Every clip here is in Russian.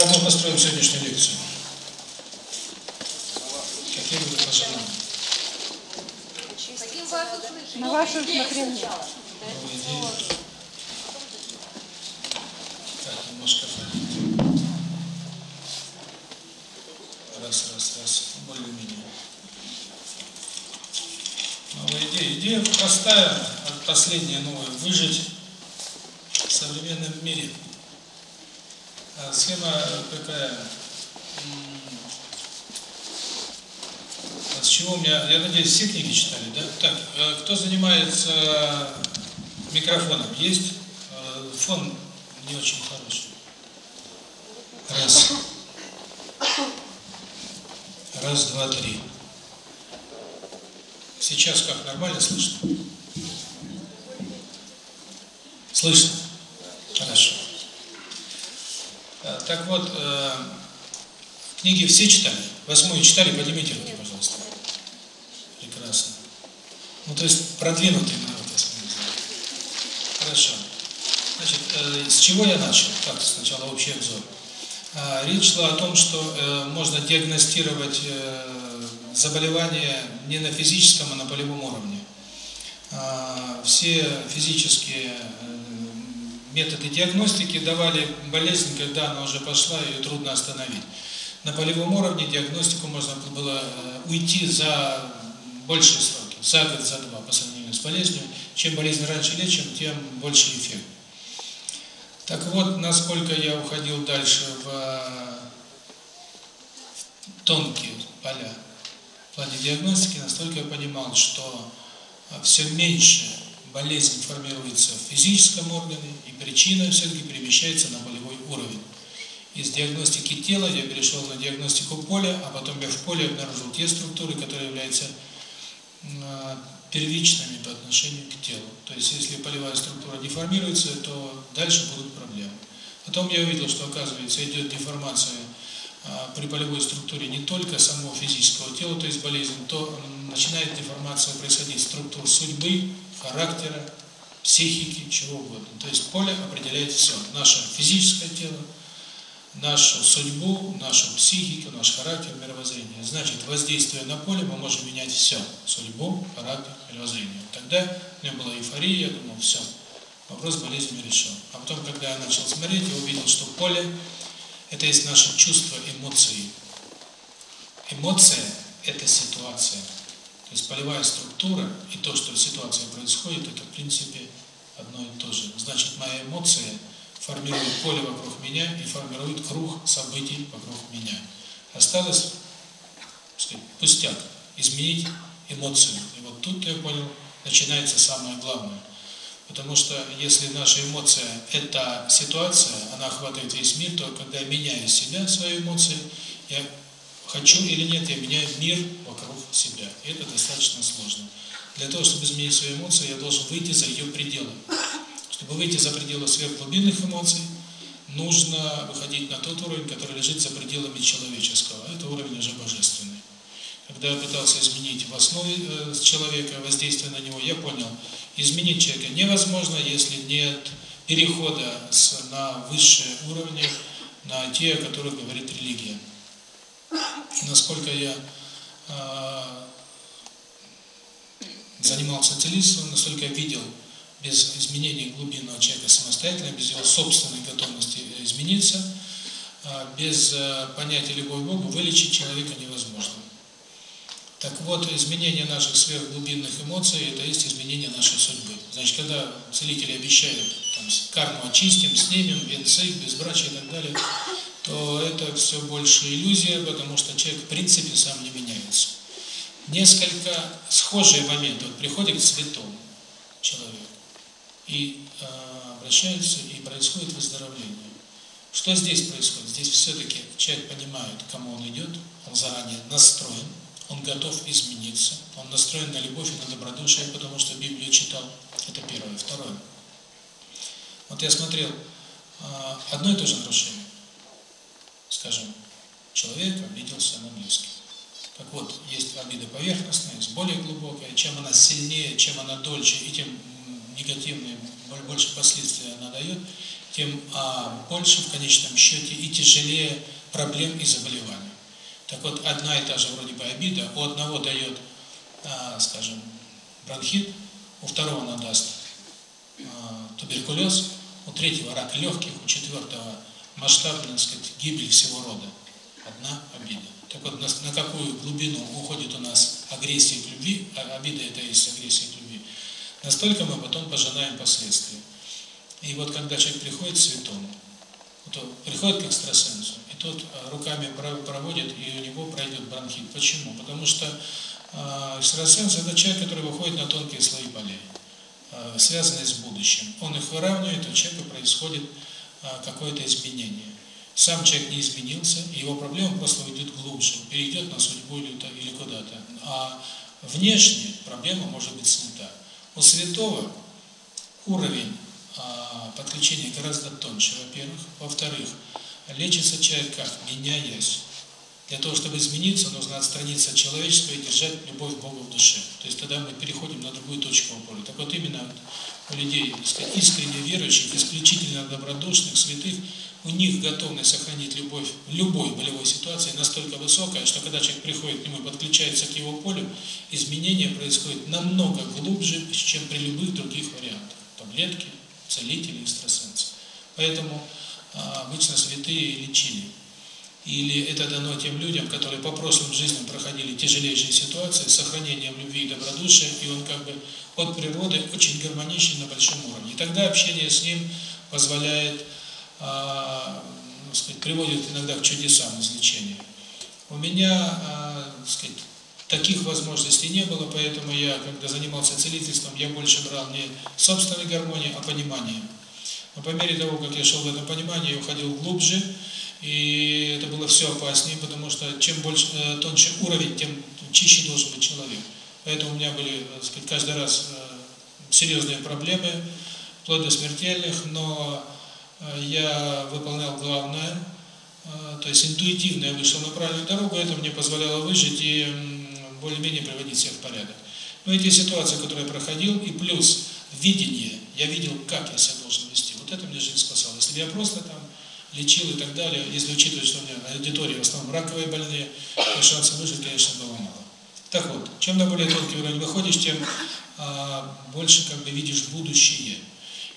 Как мы построим сегодняшнюю лекцию? Какие будут пожелания? На ваших нахренах. Раз, раз, раз. Более-менее. Новая идея. Идея простая, последняя новая. Выжить в современном мире схема какая? С чего у меня, я надеюсь, все книги читали, да? Так, кто занимается микрофоном? Есть? Фон не очень хороший. Раз. Раз, два, три. Сейчас как, нормально слышно? Слышно. Так вот, э, книги все читали? Восьмую читали? Поднимите руки, пожалуйста. Прекрасно. Ну, то есть, продвинутый народ, я смотрю. Хорошо. Значит, э, с чего я начал? Так, сначала общий обзор. Э, речь шла о том, что э, можно диагностировать э, заболевания не на физическом, а на полевом уровне. Э, все физические методы диагностики давали болезнь, когда она уже пошла, и трудно остановить. На полевом уровне диагностику можно было э, уйти за большие сроки, за год, за два по сравнению с болезнью. Чем болезнь раньше лечим, тем больше эффект. Так вот, насколько я уходил дальше в э, тонкие поля в плане диагностики, настолько я понимал, что э, все меньше болезнь формируется в физическом органе, и причина все-таки перемещается на болевой уровень. Из диагностики тела я перешел на диагностику поля, а потом я в поле обнаружил те структуры, которые являются первичными по отношению к телу. То есть, если полевая структура деформируется, то дальше будут проблемы. Потом я увидел, что, оказывается, идет деформация а, при полевой структуре не только самого физического тела, то есть болезнь, то начинает деформация происходить структур судьбы, характера, психики, чего угодно. То есть поле определяет все. Наше физическое тело, нашу судьбу, нашу психику, наш характер, мировоззрение. Значит, воздействуя на поле, мы можем менять все. Судьбу, характер, мировоззрение. Тогда у меня была эйфория, я думал, все. Вопрос болезни решен. А потом, когда я начал смотреть, я увидел, что поле – это есть наши чувства, эмоции. Эмоция – это ситуация. То есть полевая структура и то, что ситуация происходит, это в принципе одно и то же. Значит, мои эмоции формируют поле вокруг меня и формируют круг событий вокруг меня. Осталось сказать, пустяк, изменить эмоцию. И вот тут, я понял, начинается самое главное. Потому что если наша эмоция – это ситуация, она охватывает весь мир, то когда я меняю себя, свои эмоции, я хочу или нет, я меняю мир вокруг себя. И это достаточно сложно. Для того, чтобы изменить свою эмоцию, я должен выйти за ее пределы. Чтобы выйти за пределы сверхглубинных эмоций, нужно выходить на тот уровень, который лежит за пределами человеческого. Это уровень уже божественный. Когда я пытался изменить в основе человека, воздействие на него, я понял, изменить человека невозможно, если нет перехода на высшие уровни, на те, о которых говорит религия. Насколько я а, занимался целительством, насколько я видел, без изменения глубинного человека самостоятельно, без его собственной готовности измениться, а, без э, понятия любой Богу, вылечить человека невозможно. Так вот, изменение наших сверхглубинных эмоций – это есть изменение нашей судьбы. Значит, когда целители обещают, там, карму очистим, снимем, венцы, безбрачие и так далее – то это все больше иллюзия, потому что человек в принципе сам не меняется. Несколько схожие моменты. Вот приходит к святому человек и э, обращаются, и происходит выздоровление. Что здесь происходит? Здесь все-таки человек понимает, к кому он идет, он заранее настроен, он готов измениться, он настроен на любовь и на добродушие, потому что Библию читал. Это первое. Второе. Вот я смотрел э, одно и то же нарушение скажем, человек обиделся на близким. Так вот, есть обида поверхностная, есть более глубокая. Чем она сильнее, чем она дольше, и тем негативные, больше последствия она дает, тем а, больше в конечном счете и тяжелее проблем и заболеваний. Так вот, одна и та же вроде бы обида у одного дает, а, скажем, бронхит, у второго она даст а, туберкулез, у третьего рак легких, у четвертого масштабность гибель всего рода. Одна обида. Так вот, на какую глубину уходит у нас агрессия к любви, а обида это есть агрессия к любви, настолько мы потом пожинаем последствия. И вот когда человек приходит к святому, то приходит к экстрасенсу, и тот руками проводит, и у него пройдет бронхит. Почему? Потому что экстрасенс – это человек, который выходит на тонкие слои болей, связанные с будущим. Он их выравнивает, у человека происходит какое-то изменение. Сам человек не изменился, его проблема просто уйдет глубже, перейдет на судьбу или, или куда-то. А внешне проблема может быть снята. У святого уровень подключения гораздо тоньше, во-первых. Во-вторых, лечится человек как? Меняясь. Для того, чтобы измениться, нужно отстраниться от человечества и держать любовь к Богу в душе. То есть тогда мы переходим на другую точку опоры. Так вот именно людей, сказать, искренне верующих, исключительно добродушных, святых, у них готовность сохранить любовь в любой болевой ситуации настолько высокая, что когда человек приходит к нему и подключается к его полю, изменения происходят намного глубже, чем при любых других вариантах. Таблетки, целители, экстрасенсы. Поэтому а, обычно святые лечили или это дано тем людям, которые по прошлым жизням проходили тяжелейшие ситуации, с сохранением любви и добродушия, и он как бы от природы очень гармоничен на большом уровне. И тогда общение с ним позволяет, э, сказать, приводит иногда к чудесам излечения. У меня, э, сказать, таких возможностей не было, поэтому я, когда занимался целительством, я больше брал не собственной гармонии, а пониманием. Но по мере того, как я шел в этом понимании, я уходил глубже, и это было все опаснее, потому что чем больше тоньше уровень, тем чище должен быть человек. Поэтому у меня были, так сказать, каждый раз серьезные проблемы, вплоть до смертельных, но я выполнял главное, то есть интуитивно я вышел на правильную дорогу, это мне позволяло выжить и более-менее приводить себя в порядок. Но эти ситуации, которые я проходил, и плюс видение, я видел, как я себя должен вести, вот это мне жизнь спасала. Если бы я просто там лечил и так далее, если учитывать, что у меня аудитория в основном раковые больные, то шансы выжить, конечно, было мало. Так вот, чем на более тонкий уровень выходишь, тем а, больше как бы видишь будущее.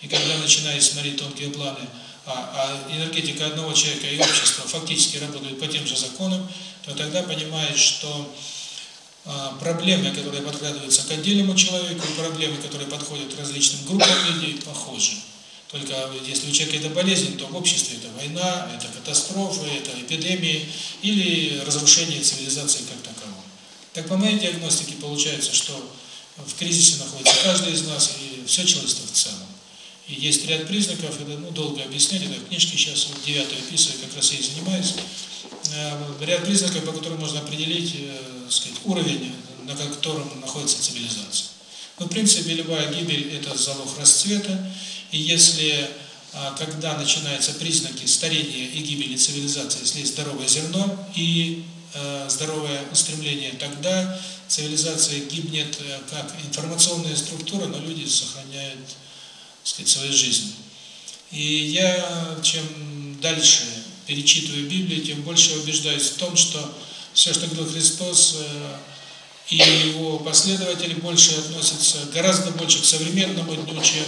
И когда начинаешь смотреть тонкие планы, а, а энергетика одного человека и общества фактически работает по тем же законам, то тогда понимаешь, что а, проблемы, которые подкладываются к отдельному человеку, проблемы, которые подходят к различным группам людей, похожи. Только если у человека это болезнь, то в обществе это война, это катастрофа, это эпидемии или разрушение цивилизации как таковой. Так по моей диагностике получается, что в кризисе находится каждый из нас и все человечество в целом. И есть ряд признаков, это ну, долго объяснять, это книжке сейчас, вот девятая писаю, как раз я и занимаюсь. Э, ряд признаков, по которым можно определить э, сказать, уровень, на котором находится цивилизация. Но, в принципе, любая гибель – это залог расцвета. И если, когда начинаются признаки старения и гибели цивилизации, если есть здоровое зерно и здоровое устремление, тогда цивилизация гибнет как информационная структура, но люди сохраняют сказать, свою жизнь. И я, чем дальше перечитываю Библию, тем больше убеждаюсь в том, что все, что говорил Христос, и его последователи больше относятся гораздо больше к современному дню, чем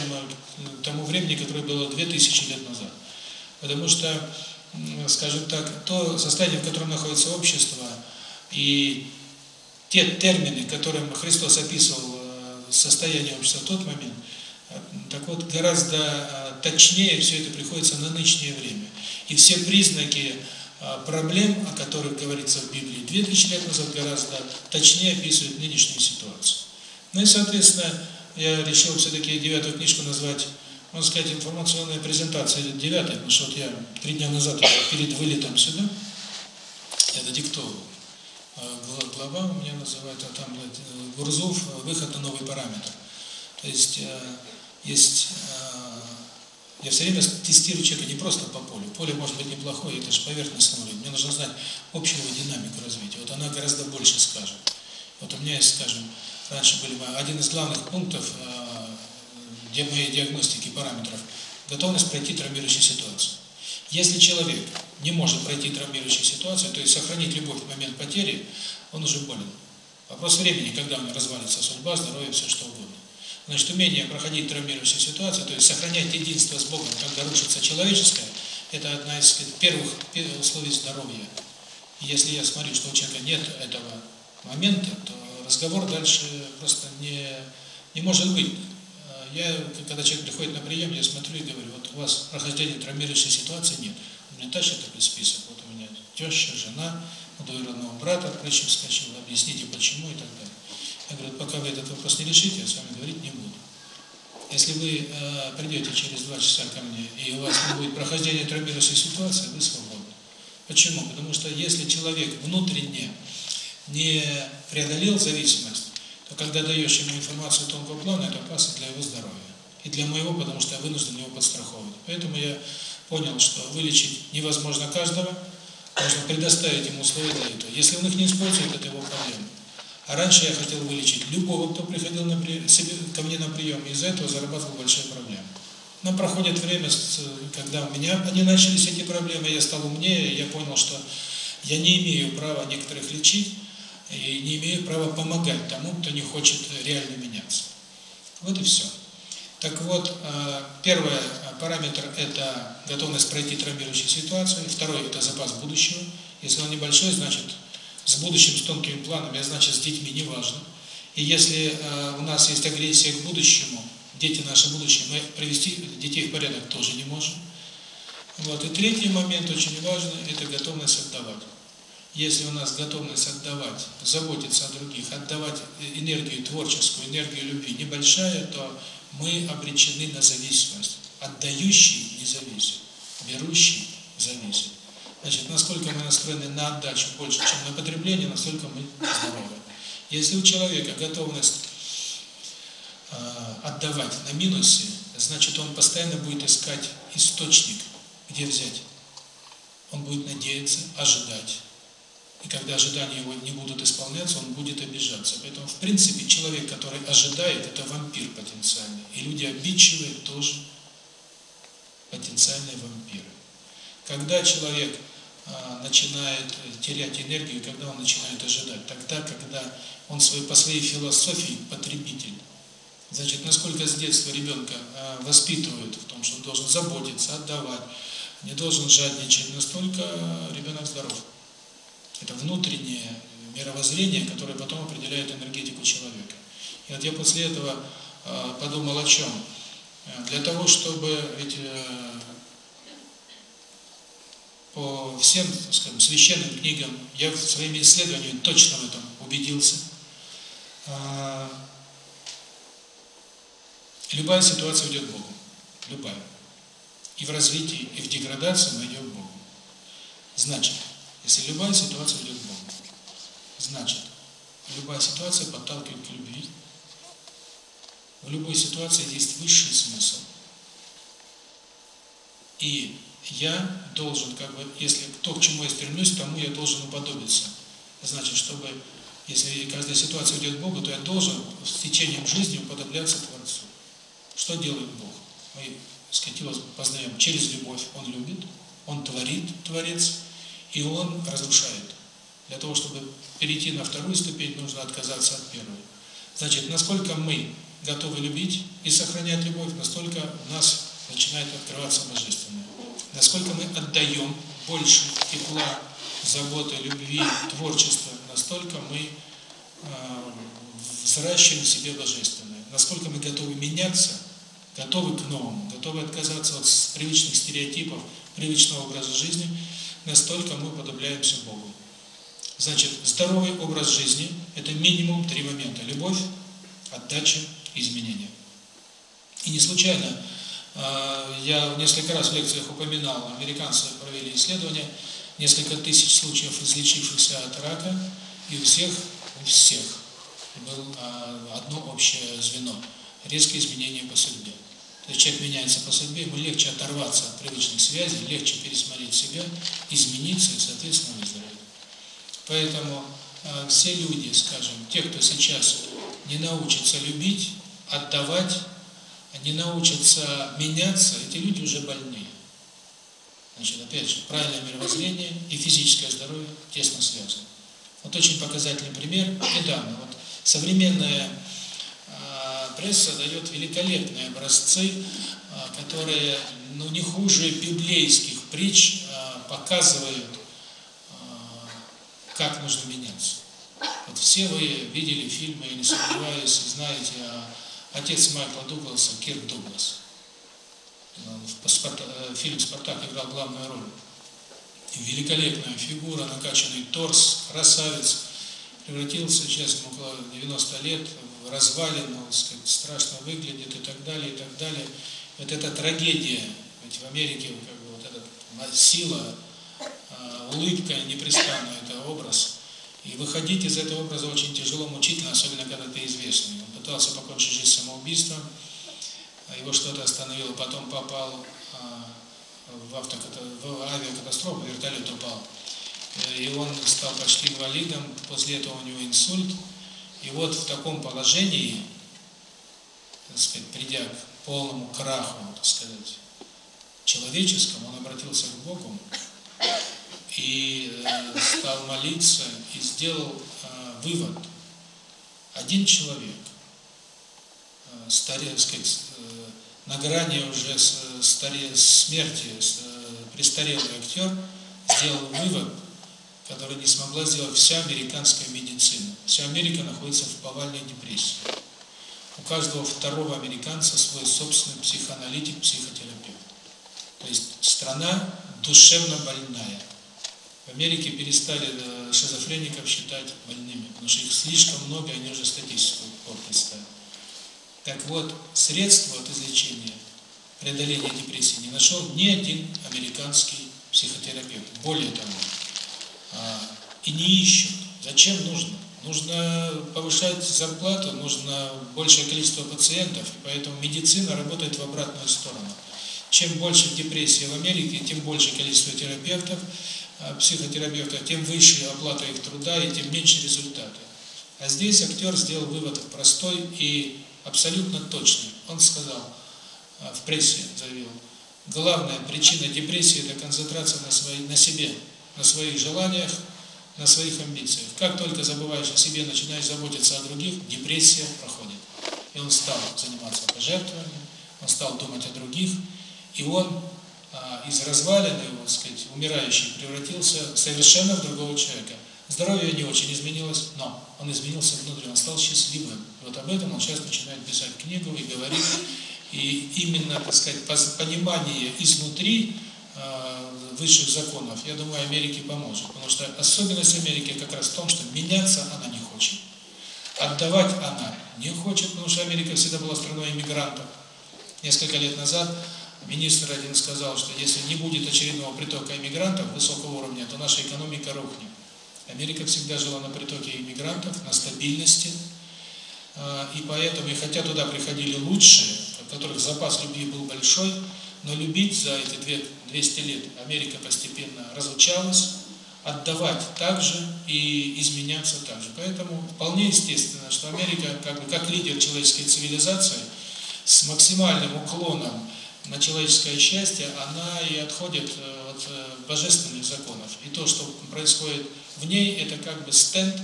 к тому времени, которое было 2000 лет назад. Потому что, скажем так, то состояние, в котором находится общество, и те термины, которым Христос описывал э, состояние общества в тот момент, э, так вот, гораздо э, точнее все это приходится на нынешнее время. И все признаки проблем, о которых говорится в Библии 2000 лет назад, гораздо точнее описывают нынешнюю ситуацию. Ну и, соответственно, я решил все-таки девятую книжку назвать, можно сказать, информационная презентация или девятая, потому что вот я три дня назад, перед вылетом сюда, я додиктовывал э, глава, у меня называется там э, Гурзов, э, выход на новый параметр. То есть, есть я все время тестирую человека не просто по полю. Поле может быть неплохое, это же поверхностный уровень. Мне нужно знать общую его динамику развития. Вот она гораздо больше скажет. Вот у меня есть, скажем, раньше были один из главных пунктов э, где моей диагностики параметров – готовность пройти травмирующую ситуацию. Если человек не может пройти травмирующую ситуацию, то есть сохранить любовь в момент потери, он уже болен. Вопрос времени, когда у него развалится судьба, здоровье, все что угодно. Значит, умение проходить травмирующие ситуации, то есть сохранять единство с Богом, когда рушится человеческое, это одна из э, первых условий здоровья. И если я смотрю, что у человека нет этого момента, то разговор дальше просто не, не может быть. Э, я, когда человек приходит на прием, я смотрю и говорю, вот у вас прохождение травмирующей ситуации нет. У меня тащит такой список, вот у меня теща, жена, у двоюродного брата, прыщик скачал, объясните почему и так далее. Я говорю, пока вы этот вопрос не решите, я с вами говорить не буду. Если вы э, придете через два часа ко мне, и у вас не будет прохождения травмирующей ситуации, вы свободны. Почему? Потому что если человек внутренне не преодолел зависимость, то когда даешь ему информацию тонкого плана, это опасно для его здоровья. И для моего, потому что я вынужден его подстраховывать. Поэтому я понял, что вылечить невозможно каждого, нужно предоставить ему условия для этого. Если он их не использует, это его проблема. Раньше я хотел вылечить любого, кто приходил на при... ко мне на прием, и из-за этого зарабатывал большие проблемы. Но проходит время, когда у меня они начались эти проблемы, я стал умнее, я понял, что я не имею права некоторых лечить, и не имею права помогать тому, кто не хочет реально меняться. Вот и все. Так вот, э, первый э, параметр – это готовность пройти травмирующую ситуацию, второй – это запас будущего. Если он небольшой, значит с будущим, с тонкими планами, а значит с детьми не важно. И если э, у нас есть агрессия к будущему, дети наше будущее, мы привести детей в порядок тоже не можем. Вот. И третий момент очень важный – это готовность отдавать. Если у нас готовность отдавать, заботиться о других, отдавать энергию творческую, энергию любви небольшая, то мы обречены на зависимость. Отдающий не зависит, берущий зависит. Значит, насколько мы настроены на отдачу больше, чем на потребление, насколько мы здоровы. Если у человека готовность э, отдавать на минусе, значит, он постоянно будет искать источник, где взять. Он будет надеяться, ожидать. И когда ожидания его не будут исполняться, он будет обижаться. Поэтому, в принципе, человек, который ожидает, это вампир потенциальный. И люди обидчивые тоже потенциальные вампиры. Когда человек начинает э, терять энергию, когда он начинает ожидать. Тогда, когда он свой, по своей философии потребитель. Значит, насколько с детства ребенка э, воспитывают в том, что он должен заботиться, отдавать, не должен жадничать, настолько э, ребенок здоров. Это внутреннее мировоззрение, которое потом определяет энергетику человека. И вот я после этого подумал о чем. Для того, чтобы ведь по всем, скажем, священным книгам, я в своими исследованиями точно в этом убедился. Любая ситуация идет к Богу. Любая. И в развитии, и в деградации мы идем к Богу. Значит, если любая ситуация идет к Богу, значит, любая ситуация подталкивает к любви. В любой ситуации есть высший смысл. И я должен, как бы, если то, к чему я стремлюсь, тому я должен уподобиться. Значит, чтобы, если каждая ситуация идет к Богу, то я должен с течением жизни уподобляться Творцу. Что делает Бог? Мы, скатилось, познаем через любовь. Он любит, он творит, Творец, и он разрушает. Для того, чтобы перейти на вторую ступень, нужно отказаться от первой. Значит, насколько мы готовы любить и сохранять любовь, настолько у нас начинает открываться Божественное. Насколько мы отдаем больше тепла, заботы, любви, творчества, настолько мы э, взращиваем в себе божественное. Насколько мы готовы меняться, готовы к новому, готовы отказаться от привычных стереотипов, привычного образа жизни, настолько мы подобляемся Богу. Значит, здоровый образ жизни – это минимум три момента – любовь, отдача, изменения. И не случайно я несколько раз в лекциях упоминал, американцы провели исследование несколько тысяч случаев излечившихся от рака, и у всех, у всех было одно общее звено – резкие изменения по судьбе. То есть человек меняется по судьбе, ему легче оторваться от привычных связей, легче пересмотреть себя, измениться и, соответственно, выздороветь. Поэтому все люди, скажем, те, кто сейчас не научится любить, отдавать, они научатся меняться, эти люди уже больные. Значит, опять же, правильное мировоззрение и физическое здоровье тесно связаны. Вот очень показательный пример недавно. Вот современная э, пресса дает великолепные образцы, э, которые ну, не хуже библейских притч э, показывают, э, как нужно меняться. Вот все вы видели фильмы, я не сомневаюсь, знаете о Отец Майкла Дугласа, Кирк Дуглас. в э, фильме «Спартак» играл главную роль. Великолепная фигура, накачанный торс, красавец. Превратился, сейчас ему около 90 лет, в развалину, сказать, страшно выглядит и так далее, и так далее. Вот эта трагедия, ведь в Америке как бы, вот эта сила, э, улыбка непрестанная, это образ. И выходить из этого образа очень тяжело, мучительно, особенно когда ты известный пытался покончить жизнь самоубийством. Его что-то остановило. Потом попал в, автоката... в авиакатастрофу, вертолет упал. И он стал почти инвалидом. После этого у него инсульт. И вот в таком положении, так сказать, придя к полному краху, так сказать, человеческому, он обратился к Богу и стал молиться и сделал вывод. Один человек – старе, старецкой, э, на грани уже э, старе смерти э, престарелый актер сделал вывод, который не смогла сделать вся американская медицина. Вся Америка находится в повальной депрессии. У каждого второго американца свой собственный психоаналитик, психотерапевт. То есть страна душевно больная. В Америке перестали шизофреников считать больными, потому что их слишком много, они уже статистику портят ставят. Так вот, средства от излечения преодоления депрессии не нашел ни один американский психотерапевт. Более того, а, и не ищут. Зачем нужно? Нужно повышать зарплату, нужно большее количество пациентов, и поэтому медицина работает в обратную сторону. Чем больше депрессии в Америке, тем больше количество терапевтов, а, психотерапевтов, тем выше оплата их труда и тем меньше результаты. А здесь актер сделал вывод простой и абсолютно точно. Он сказал, э, в прессе заявил, главная причина депрессии – это концентрация на, своей, на себе, на своих желаниях, на своих амбициях. Как только забываешь о себе, начинаешь заботиться о других, депрессия проходит. И он стал заниматься пожертвованием, он стал думать о других, и он а, из развалины, его сказать, умирающий, превратился совершенно в другого человека. Здоровье не очень изменилось, но он изменился внутренне, он стал счастливым. Вот об этом он сейчас начинает писать книгу и говорит, И именно, так сказать, понимание изнутри э, высших законов, я думаю, Америке поможет. Потому что особенность Америки как раз в том, что меняться она не хочет. Отдавать она не хочет, потому что Америка всегда была страной иммигрантов. Несколько лет назад министр один сказал, что если не будет очередного притока иммигрантов высокого уровня, то наша экономика рухнет. Америка всегда жила на притоке иммигрантов, на стабильности. А, и поэтому, и хотя туда приходили лучшие, у которых запас любви был большой, но любить за эти 200 лет Америка постепенно разучалась, отдавать также и изменяться также. Поэтому вполне естественно, что Америка, как бы как лидер человеческой цивилизации, с максимальным уклоном на человеческое счастье, она и отходит э, от э, божественных законов. И то, что происходит в ней это как бы стенд,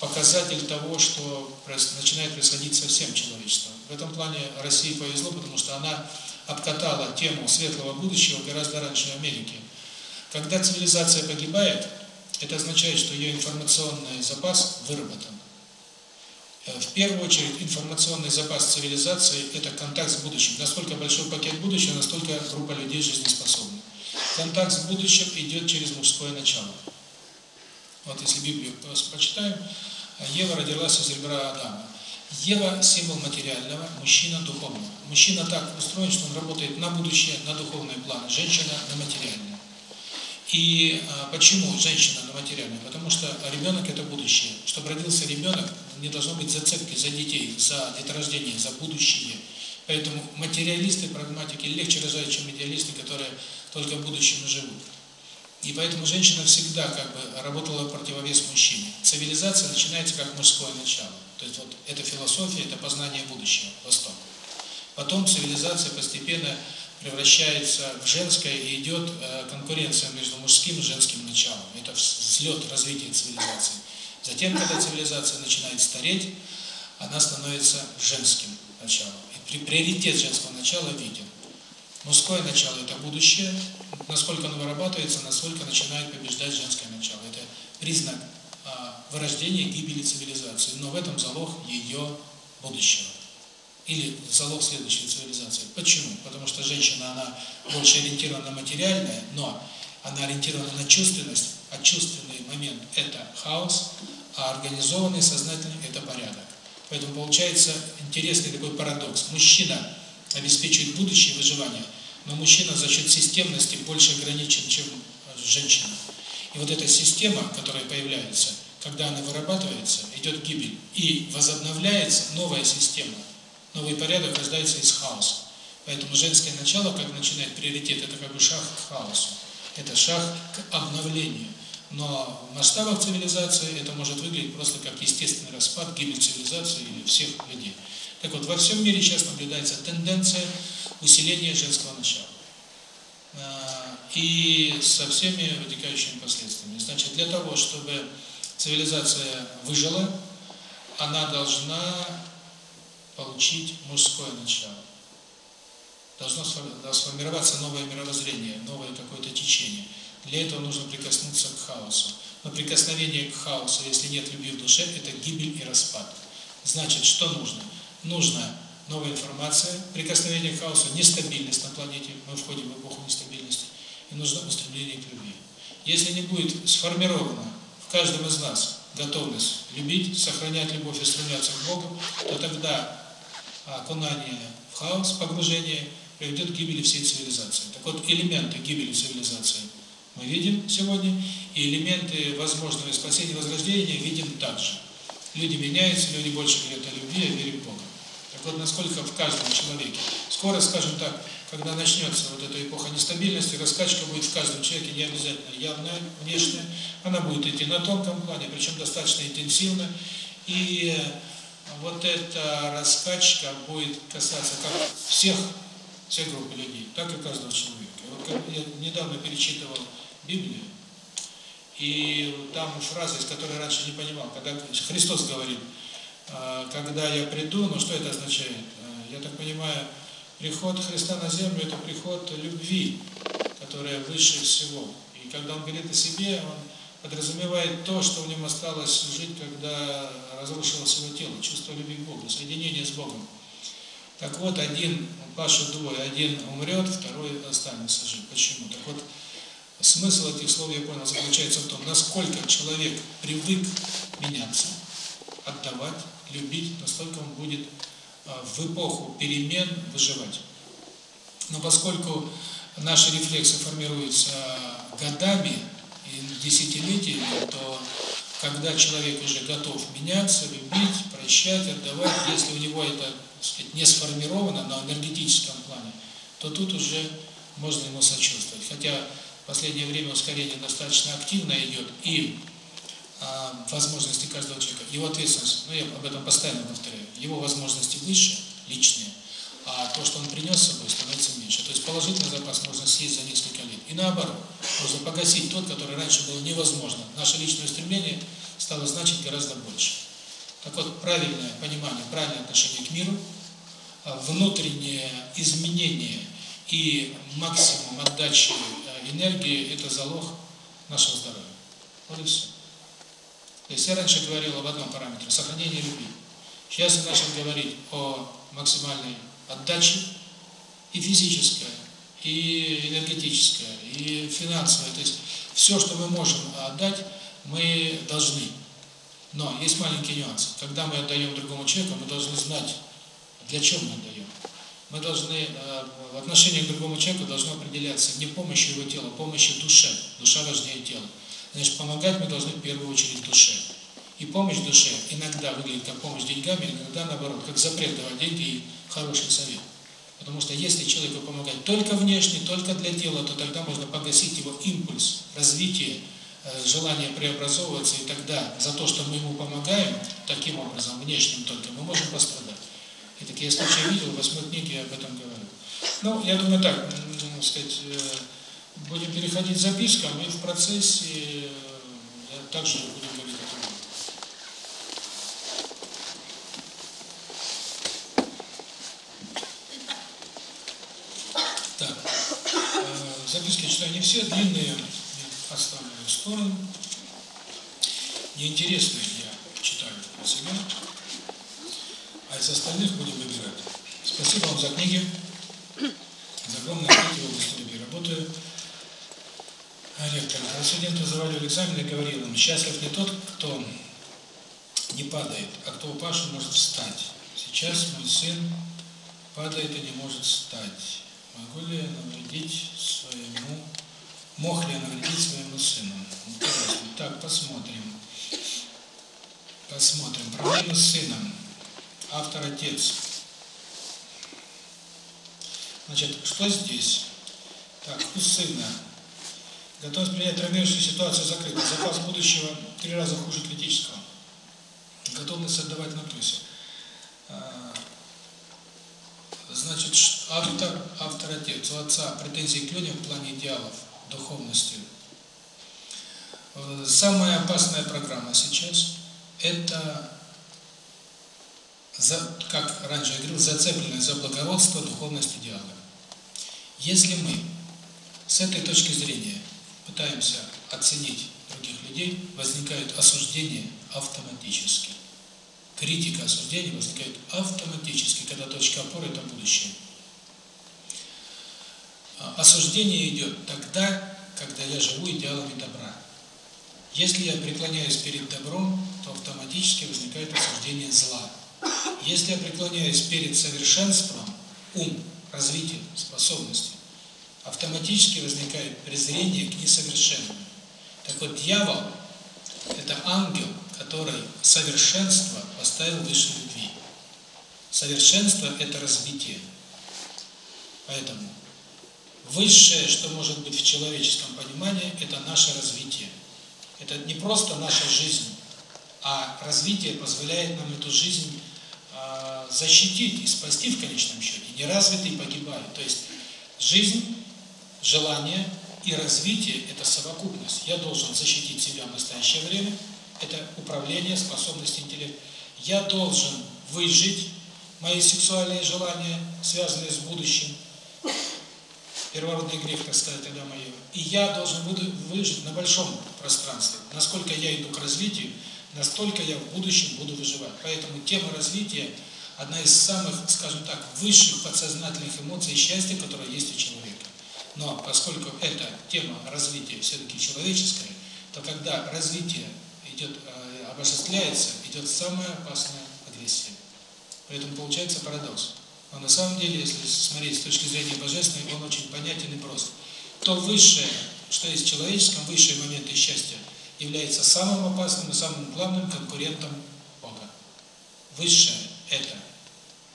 показатель того, что начинает происходить со всем человечеством. В этом плане России повезло, потому что она обкатала тему светлого будущего гораздо раньше Америки. Когда цивилизация погибает, это означает, что ее информационный запас выработан. Э, в первую очередь информационный запас цивилизации – это контакт с будущим. Насколько большой пакет будущего, настолько группа людей жизнеспособна. Контакт с будущим идет через мужское начало. Вот если Библию почитаем, Ева родилась из ребра Адама. Ева – символ материального, мужчина – духовного. Мужчина так устроен, что он работает на будущее, на духовный план, женщина – на материальный. И а, почему женщина на материальный? Потому что ребенок – это будущее. Чтобы родился ребенок, не должно быть зацепки за детей, за деторождение, за будущее. Поэтому материалисты, прагматики легче рожают, чем идеалисты, которые только в будущем живут. И поэтому женщина всегда как бы работала противовес мужчине. Цивилизация начинается как мужское начало. То есть вот это философия, это познание будущего, Восток. Потом цивилизация постепенно превращается в женское и идет э, конкуренция между мужским и женским началом. Это взлет развития цивилизации. Затем, когда цивилизация начинает стареть, она становится женским началом. И приоритет женского начала виден. Мужское начало – это будущее, насколько оно вырабатывается, насколько начинает побеждать женское начало. Это признак вырождения гибели цивилизации, но в этом залог ее будущего. Или залог следующей цивилизации. Почему? Потому что женщина, она больше ориентирована на материальное, но она ориентирована на чувственность, а чувственный момент – это хаос, а организованный, сознательный – это порядок. Поэтому получается интересный такой парадокс. Мужчина обеспечивает будущее выживание – но мужчина за счет системности больше ограничен, чем женщина. И вот эта система, которая появляется, когда она вырабатывается, идет гибель. И возобновляется новая система. Новый порядок рождается из хаоса. Поэтому женское начало, как начинает приоритет, это как бы шаг к хаосу. Это шаг к обновлению. Но в масштабах цивилизации это может выглядеть просто как естественный распад, гибель цивилизации или всех людей. Так вот, во всем мире сейчас наблюдается тенденция усиление женского начала. Э, и со всеми вытекающими последствиями. Значит, для того, чтобы цивилизация выжила, она должна получить мужское начало. Должно сформироваться новое мировоззрение, новое какое-то течение. Для этого нужно прикоснуться к хаосу. Но прикосновение к хаосу, если нет любви в душе, это гибель и распад. Значит, что нужно? Нужно новая информация, прикосновение хаоса, нестабильность на планете, мы входим в эпоху нестабильности, и нужно устремление к любви. Если не будет сформирована в каждом из нас готовность любить, сохранять любовь и стремляться к Богу, то тогда окунание в хаос, погружение приведет к гибели всей цивилизации. Так вот, элементы гибели цивилизации мы видим сегодня, и элементы возможного спасения и возрождения видим также. Люди меняются, люди больше говорят о любви, о вере в Бога вот насколько в каждом человеке. Скоро, скажем так, когда начнется вот эта эпоха нестабильности, раскачка будет в каждом человеке, не обязательно явная, внешняя, она будет идти на тонком плане, причем достаточно интенсивно, и вот эта раскачка будет касаться как всех, всех групп людей, так и каждого человека. Вот как я недавно перечитывал Библию, и там фраза, из которой раньше не понимал, когда Христос говорит – когда я приду, но что это означает? Э, я так понимаю, приход Христа на землю – это приход любви, которая выше всего. И когда он говорит о себе, он подразумевает то, что в нем осталось жить, когда разрушилось его тело, чувство любви к Богу, соединение с Богом. Так вот, один, Паша двое, один умрет, второй останется жить. Почему? Так вот, смысл этих слов, я понял, заключается в том, насколько человек привык меняться, отдавать, любить, настолько он будет а, в эпоху перемен выживать. Но поскольку наши рефлексы формируются а, годами и десятилетиями, то когда человек уже готов меняться, любить, прощать, отдавать, если у него это сказать, не сформировано на энергетическом плане, то тут уже можно ему сочувствовать. Хотя в последнее время ускорение достаточно активно идет и возможности каждого человека, его ответственность, ну я об этом постоянно повторяю, его возможности выше, личные, а то, что он принес с собой, становится меньше. То есть положительный запас можно съесть за несколько лет. И наоборот, можно погасить тот, который раньше было невозможно. Наше личное стремление стало значить гораздо больше. Так вот, правильное понимание, правильное отношение к миру, внутреннее изменение и максимум отдачи энергии – это залог нашего здоровья. Вот и все есть я раньше говорил об одном параметре – сохранение любви, сейчас я начал говорить о максимальной отдаче и физической, и энергетическая, и финансовая. То есть все, что мы можем отдать, мы должны. Но есть маленький нюанс. Когда мы отдаем другому человеку, мы должны знать, для чего мы отдаем. Мы должны, в отношении к другому человеку должно определяться не помощью его тела, а помощью душе. Душа важнее тела. Значит, помогать мы должны в первую очередь душе. И помощь душе иногда выглядит как помощь деньгами, иногда наоборот, как запрет давать деньги и хороший совет. Потому что если человеку помогать только внешне, только для дела, то тогда можно погасить его импульс, развитие, желание преобразовываться, и тогда за то, что мы ему помогаем, таким образом, внешним только, мы можем пострадать. И такие случаи видел, в восьмой я об этом говорю. Ну, я думаю так, сказать, э, будем переходить к запискам и в процессе э, также будем говорить о том. Так, э, записки читаю не все, длинные оставлю в сторону. Неинтересные. экзамене говорил он, счастлив не тот, кто не падает, а кто упавший может встать. Сейчас мой сын падает и не может встать. Могу ли я навредить своему, мог ли я навредить своему сыну? Интересно. Так, посмотрим. Посмотрим. Проблема с сыном. Автор отец. Значит, что здесь? Так, у сына для принять травмирующую ситуацию закрыта, запас будущего три раза хуже критического. Готовность отдавать на плюсе. А, значит, автор, автор отец, у отца претензии к людям в плане идеалов, духовности. Э, самая опасная программа сейчас – это, за, как раньше я говорил, зацепленность за благородство, духовность, идеалы. Если мы с этой точки зрения – пытаемся оценить других людей, возникает осуждение автоматически. Критика осуждения возникает автоматически, когда точка опоры – это будущее. Осуждение идет тогда, когда я живу идеалами добра. Если я преклоняюсь перед добром, то автоматически возникает осуждение зла. Если я преклоняюсь перед совершенством, ум, развитием, способностью, автоматически возникает презрение к несовершенным. Так вот, дьявол – это ангел, который совершенство поставил выше любви. Совершенство – это развитие. Поэтому высшее, что может быть в человеческом понимании, это наше развитие. Это не просто наша жизнь, а развитие позволяет нам эту жизнь защитить и спасти в конечном счете. Неразвитый погибают, То есть жизнь желание и развитие – это совокупность. Я должен защитить себя в настоящее время, это управление способностью интеллект. Я должен выжить мои сексуальные желания, связанные с будущим, первородный грех, так сказать, тогда Ева. И я должен буду выжить на большом пространстве. Насколько я иду к развитию, настолько я в будущем буду выживать. Поэтому тема развития – одна из самых, скажем так, высших подсознательных эмоций счастья, которая есть у человека. Но поскольку эта тема развития все-таки человеческая, то когда развитие идет, обожествляется, идет самая опасная агрессия. Поэтому получается парадокс. Но на самом деле, если смотреть с точки зрения божественной, он очень понятен и прост. То высшее, что есть в человеческом, высшие моменты счастья, является самым опасным и самым главным конкурентом Бога. Высшее – это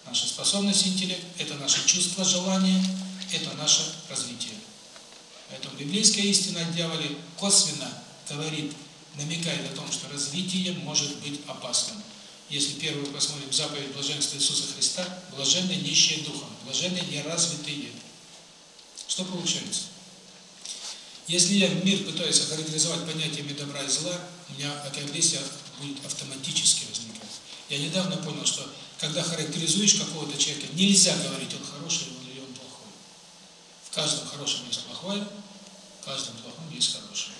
наша способность интеллект, это наши чувства, желания – это наше развитие. Поэтому библейская истина о дьяволе косвенно говорит, намекает о том, что развитие может быть опасным. Если первую посмотрим заповедь блаженства Иисуса Христа, блаженные нищие духом, блаженны неразвитые. Что получается? Если я мир пытаюсь охарактеризовать понятиями добра и зла, у меня эта агрессия будет автоматически возникать. Я недавно понял, что когда характеризуешь какого-то человека, нельзя говорить, о каждом хорошем есть плохое, в каждом плохом есть хорошее.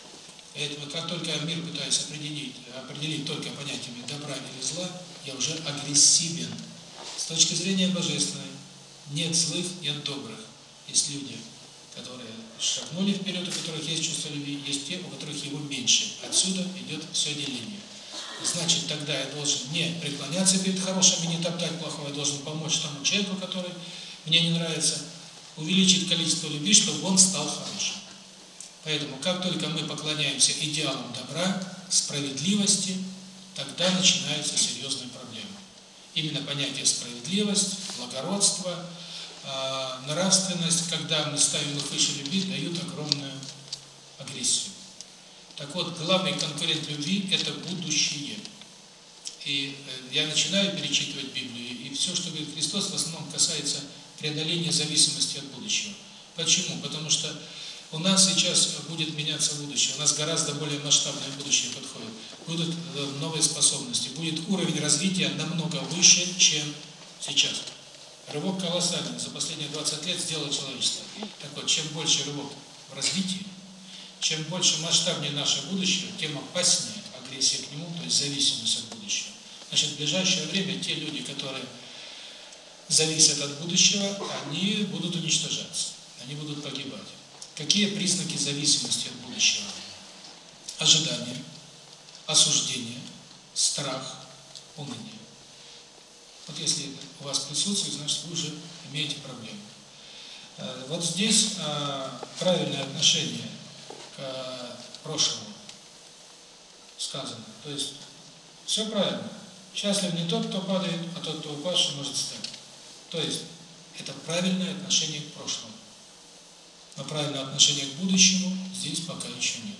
Поэтому, как только мир пытается определить, определить только понятиями добра или зла, я уже агрессивен. С точки зрения божественной, нет злых, нет добрых. Есть люди, которые шагнули вперед, у которых есть чувство любви, есть те, у которых его меньше. Отсюда идет все деление. Значит, тогда я должен не преклоняться перед хорошим и не топтать плохого, я должен помочь тому человеку, который мне не нравится, увеличит количество любви, чтобы он стал хорошим. Поэтому, как только мы поклоняемся идеалам добра, справедливости, тогда начинаются серьезные проблемы. Именно понятие справедливость, благородство, э, нравственность, когда мы ставим их выше любви, дают огромную агрессию. Так вот, главный конкурент любви – это будущее. И э, я начинаю перечитывать Библию, и все, что говорит Христос, в основном касается – преодоление зависимости от будущего. Почему? Потому что у нас сейчас будет меняться будущее, у нас гораздо более масштабное будущее подходит. Будут э, новые способности, будет уровень развития намного выше, чем сейчас. Рывок колоссальный за последние 20 лет сделал человечество. Так вот, чем больше рывок в развитии, чем больше масштабнее наше будущее, тем опаснее агрессия к нему, то есть зависимость от будущего. Значит, в ближайшее время те люди, которые зависят от будущего, они будут уничтожаться, они будут погибать. Какие признаки зависимости от будущего? Ожидание, осуждение, страх, уныние. Вот если у вас присутствует, значит вы уже имеете проблему. Вот здесь правильное отношение к прошлому сказано. То есть все правильно. Счастлив не тот, кто падает, а тот, кто упавший, может стать. То есть это правильное отношение к прошлому. Но правильное отношение к будущему здесь пока еще нет.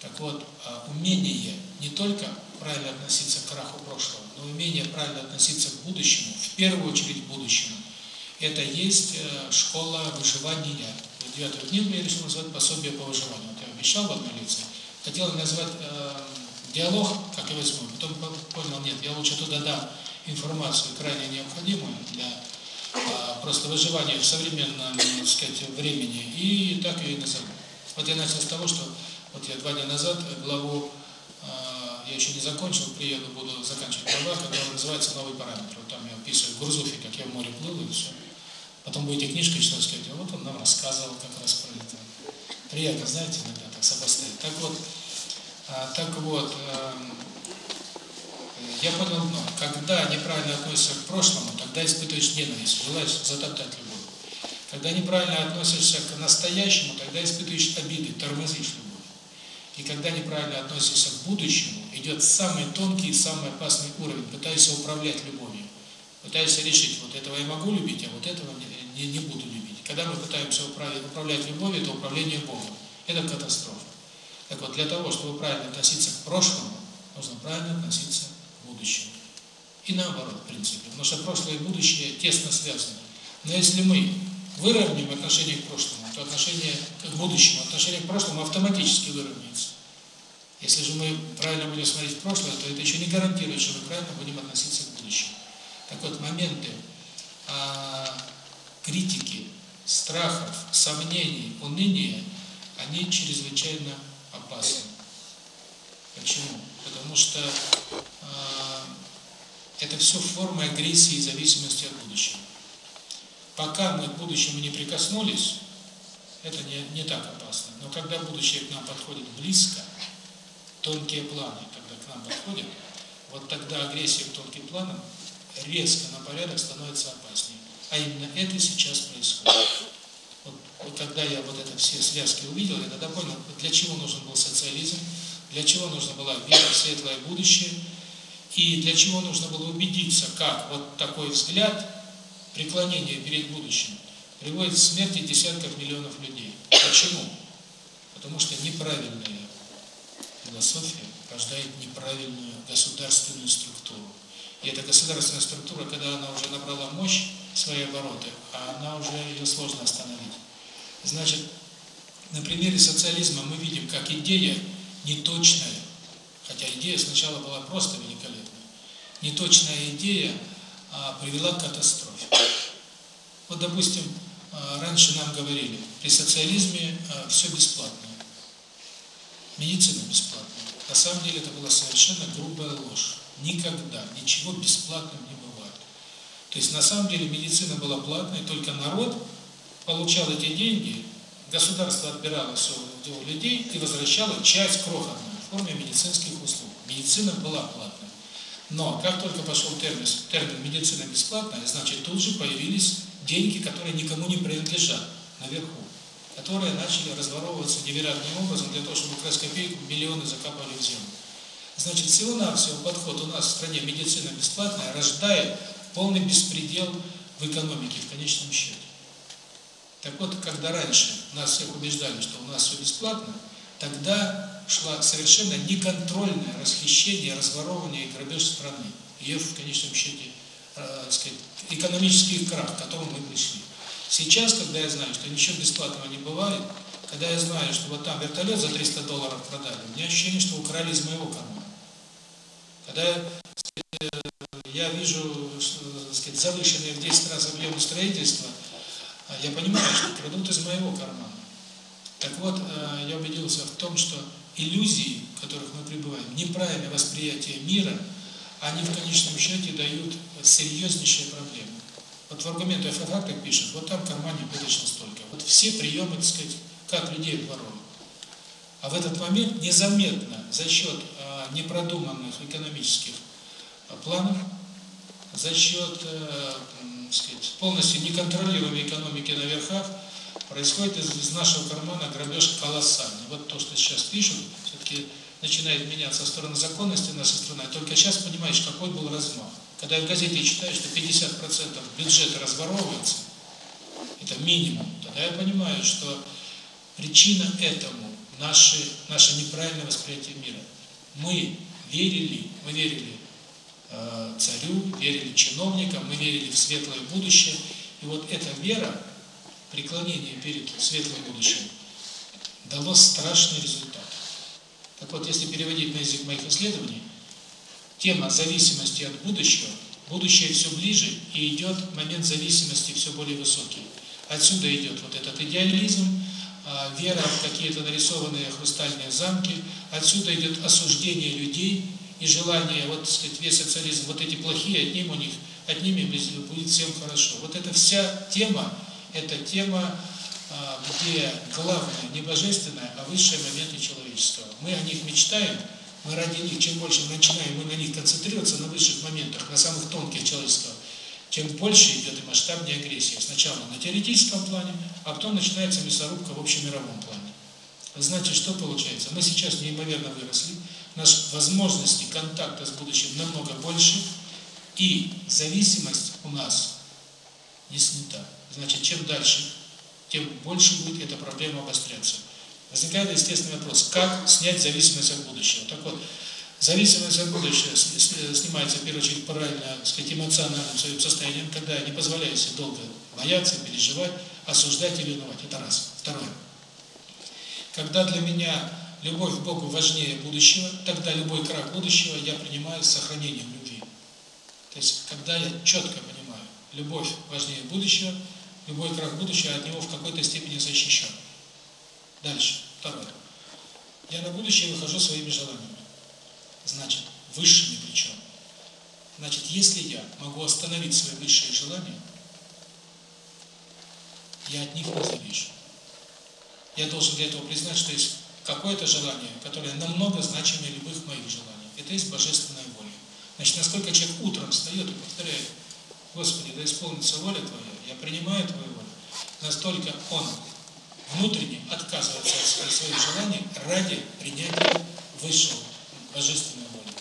Так вот, а умение не только правильно относиться к краху прошлого, но умение правильно относиться к будущему, в первую очередь к будущему, это есть э, школа выживания. В Девятую книгу я решил назвать «Пособие по выживанию». Вот я обещал в одной лекции. Хотел назвать э, эм, «Диалог», как я возьму, потом понял, нет, я лучше туда дам информацию крайне необходимую для просто выживания в современном так сказать, времени. И так я и назову. Вот я начал с того, что вот я два дня назад главу, я еще не закончил, приеду, буду заканчивать глава, когда называется «Новый параметр». Вот там я описываю грузуфи, как я в море плыл и все. Потом будете книжкой читать, скажете, вот он нам рассказывал как раз про это. Приятно, знаете, иногда так сопоставить. Так вот, так вот, я понял одно. Ну, когда неправильно относишься к прошлому, тогда испытываешь ненависть, желаешь затоптать любовь. Когда неправильно относишься к настоящему, тогда испытываешь обиды, тормозишь любовь. И когда неправильно относишься к будущему, идет самый тонкий и самый опасный уровень. Пытаешься управлять любовью. Пытаешься решить, вот этого я могу любить, а вот этого не, не, не буду любить. Когда мы пытаемся управлять, управлять любовью, это управление Богом. Это катастрофа. Так вот, для того, чтобы правильно относиться к прошлому, нужно правильно относиться будущего. И наоборот, в принципе. Потому что прошлое и будущее тесно связаны. Но если мы выровняем отношение к прошлому, то отношение к будущему, отношение к прошлому автоматически выровняется. Если же мы правильно будем смотреть в прошлое, то это еще не гарантирует, что мы правильно будем относиться к будущему. Так вот, моменты а, критики, страхов, сомнений, уныния, они чрезвычайно опасны. Почему? Потому что а, это все форма агрессии и зависимости от будущего. Пока мы к будущему не прикоснулись, это не, не так опасно. Но когда будущее к нам подходит близко, тонкие планы, когда к нам подходят, вот тогда агрессия к тонким планам резко на порядок становится опаснее. А именно это сейчас происходит. Вот, вот когда я вот это все связки увидел, я тогда понял, для чего нужен был социализм, для чего нужна была вера в светлое будущее – и для чего нужно было убедиться, как вот такой взгляд, преклонение перед будущим, приводит к смерти десятков миллионов людей. Почему? Потому что неправильная философия рождает неправильную государственную структуру. И эта государственная структура, когда она уже набрала мощь, свои обороты, а она уже ее сложно остановить. Значит, на примере социализма мы видим, как идея неточная, хотя идея сначала была просто великолепная, неточная идея а, привела к катастрофе. Вот, допустим, а, раньше нам говорили, при социализме а, все бесплатно, медицина бесплатная. На самом деле это была совершенно грубая ложь. Никогда ничего бесплатным не бывает. То есть на самом деле медицина была платной, только народ получал эти деньги, государство отбирало все у людей и возвращало часть крохотную в форме медицинских услуг. Медицина была платной. Но как только пошел термин, термин медицина бесплатная, значит тут же появились деньги, которые никому не принадлежат наверху, которые начали разворовываться невероятным образом для того, чтобы как копейку миллионы закапывали в землю. Значит, всего-навсего подход у нас в стране медицина бесплатная рождает полный беспредел в экономике в конечном счете. Так вот, когда раньше нас всех убеждали, что у нас все бесплатно, тогда шла совершенно неконтрольное расхищение, разворовывание и грабеж страны. И в конечном счете, э, сказать, экономический крах, к которому мы пришли. Сейчас, когда я знаю, что ничего бесплатного не бывает, когда я знаю, что вот там вертолет за 300 долларов продали, у меня ощущение, что украли из моего кармана. Когда сказать, э, я вижу сказать, завышенные в 10 раз объемы строительства, э, я понимаю, что крадут из моего кармана. Так вот, э, я убедился в том, что иллюзии, в которых мы пребываем, неправильное восприятие мира, они в конечном счете дают серьезнейшие проблемы. Вот в аргументы о так пишет, вот там в кармане вытащил столько. Вот все приемы, так сказать, как людей воруют. А в этот момент незаметно за счет э, непродуманных экономических э, планов, за счет э, сказать, полностью неконтролируемой экономики на верхах, происходит из, из нашего кармана грабеж колоссальный. Вот то, что сейчас пишут, все-таки начинает меняться сторона законности нашей страны. Только сейчас понимаешь, какой был размах. Когда в газете читаю, что 50% бюджета разворовывается, это минимум, тогда я понимаю, что причина этому наши, наше неправильное восприятие мира. Мы верили, мы верили э, царю, верили чиновникам, мы верили в светлое будущее. И вот эта вера, преклонение перед светлым будущим дало страшный результат. Так вот, если переводить на язык моих исследований, тема зависимости от будущего, будущее все ближе, и идет момент зависимости все более высокий. Отсюда идет вот этот идеализм, а, вера в какие-то нарисованные хрустальные замки, отсюда идет осуждение людей и желание, вот, сказать, весь социализм, вот эти плохие, отнимем у них, отнимем, если будет всем хорошо. Вот эта вся тема, это тема, а, где главное не божественное, а высшие моменты человечества. Мы о них мечтаем, мы ради них, чем больше начинаем мы на них концентрироваться, на высших моментах, на самых тонких человечествах, тем больше идет и масштабнее агрессия. Сначала на теоретическом плане, а потом начинается мясорубка в общемировом плане. Значит, что получается? Мы сейчас неимоверно выросли, наши возможности контакта с будущим намного больше, и зависимость у нас не снята. Значит, чем дальше, тем больше будет эта проблема обостряться. Возникает естественный вопрос, как снять зависимость от будущего. Так вот, зависимость от будущего снимается, в первую очередь, правильно, сказать, эмоциональным своим состоянием, когда не позволяю себе долго бояться, переживать, осуждать и виновать. Это раз. Второе. Когда для меня любовь к Богу важнее будущего, тогда любой крах будущего я принимаю с сохранением любви. То есть, когда я четко понимаю, любовь важнее будущего – любой крах будущего от него в какой-то степени защищен. Дальше. Второе. Я на будущее выхожу своими желаниями. Значит, высшими причем. Значит, если я могу остановить свои высшие желания, я от них не завишу. Я должен для этого признать, что есть какое-то желание, которое намного значимее любых моих желаний. Это есть божественная воля. Значит, насколько человек утром встает и повторяет, «Господи, да исполнится воля Твоя», я принимаю твой выбор, настолько он внутренне отказывается от своих желаний ради принятия высшего божественной воли.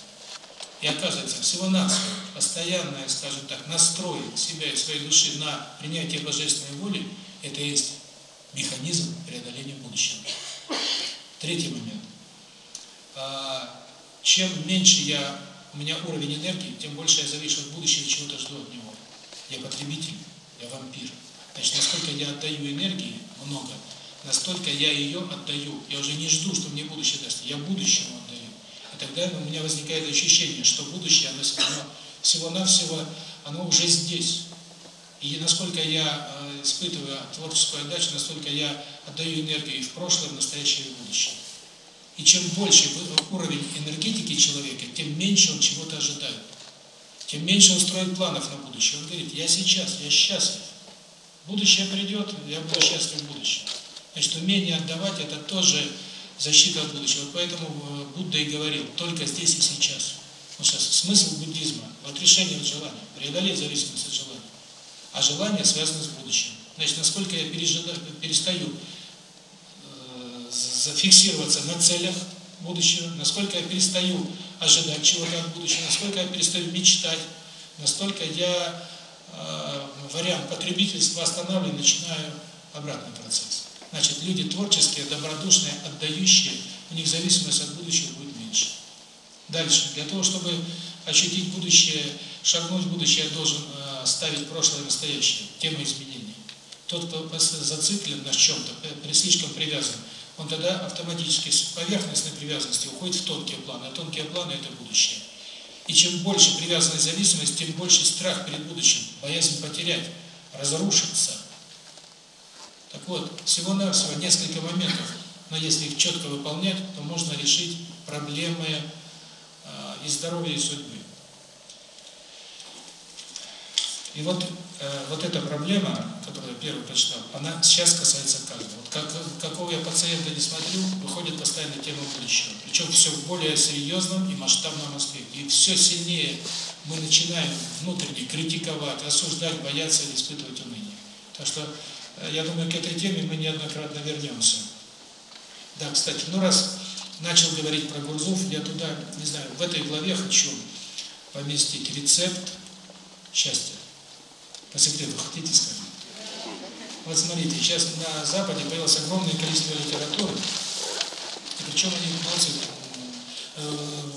И оказывается, всего нас постоянное, скажем так, настрой себя и своей души на принятие божественной воли – это есть механизм преодоления будущего. Третий момент. А, чем меньше я, у меня уровень энергии, тем больше я завишу от будущего, чего-то жду от него. Я потребитель я вампир. Значит, насколько я отдаю энергии, много, настолько я ее отдаю. Я уже не жду, что мне будущее даст. Я будущему отдаю. И тогда у меня возникает ощущение, что будущее, оно, оно всего-навсего, оно уже здесь. И насколько я испытываю творческую отдачу, настолько я отдаю энергию и в прошлое, в настоящее и в будущее. И чем больше уровень энергетики человека, тем меньше он чего-то ожидает тем меньше он строит планов а на будущее. Он говорит, я сейчас, я счастлив. Будущее придет, я буду счастлив в будущем. Значит, умение отдавать – это тоже защита от будущего. Вот поэтому э, Будда и говорил, только здесь и сейчас. Вот сейчас смысл буддизма в отрешении от желания, преодолеть зависимость от желания. А желание связано с будущим. Значит, насколько я перестаю э, зафиксироваться на целях будущего, насколько я перестаю ожидать чего-то от будущего, насколько я перестаю мечтать, настолько я э, вариант потребительства останавливаю и начинаю обратный процесс. Значит, люди творческие, добродушные, отдающие, у них зависимость от будущего будет меньше. Дальше. Для того, чтобы ощутить будущее, шагнуть в будущее, я должен э, ставить прошлое и настоящее, тему изменений. Тот, кто зациклен на чем-то, при слишком привязан – он тогда автоматически с поверхностной привязанности уходит в тонкие планы, а тонкие планы – это будущее. И чем больше привязанность зависимость, тем больше страх перед будущим, боязнь потерять, разрушиться. Так вот, всего-навсего несколько моментов, но если их четко выполнять, то можно решить проблемы и здоровья, и судьбы. И вот, э, вот эта проблема, которая первый прочитал, она сейчас касается каждого. Вот как, какого я пациента не смотрю, выходит постоянно тема будущего. Причем все в более серьезном и масштабном аспекте. И все сильнее мы начинаем внутренне критиковать, осуждать, бояться и испытывать уныние. Так что э, я думаю, к этой теме мы неоднократно вернемся. Да, кстати, ну раз начал говорить про Гурзуф, я туда, не знаю, в этой главе хочу поместить рецепт счастья посмотрел хотите сказать вот смотрите сейчас на западе появилось огромное количество литературы причем они молодцы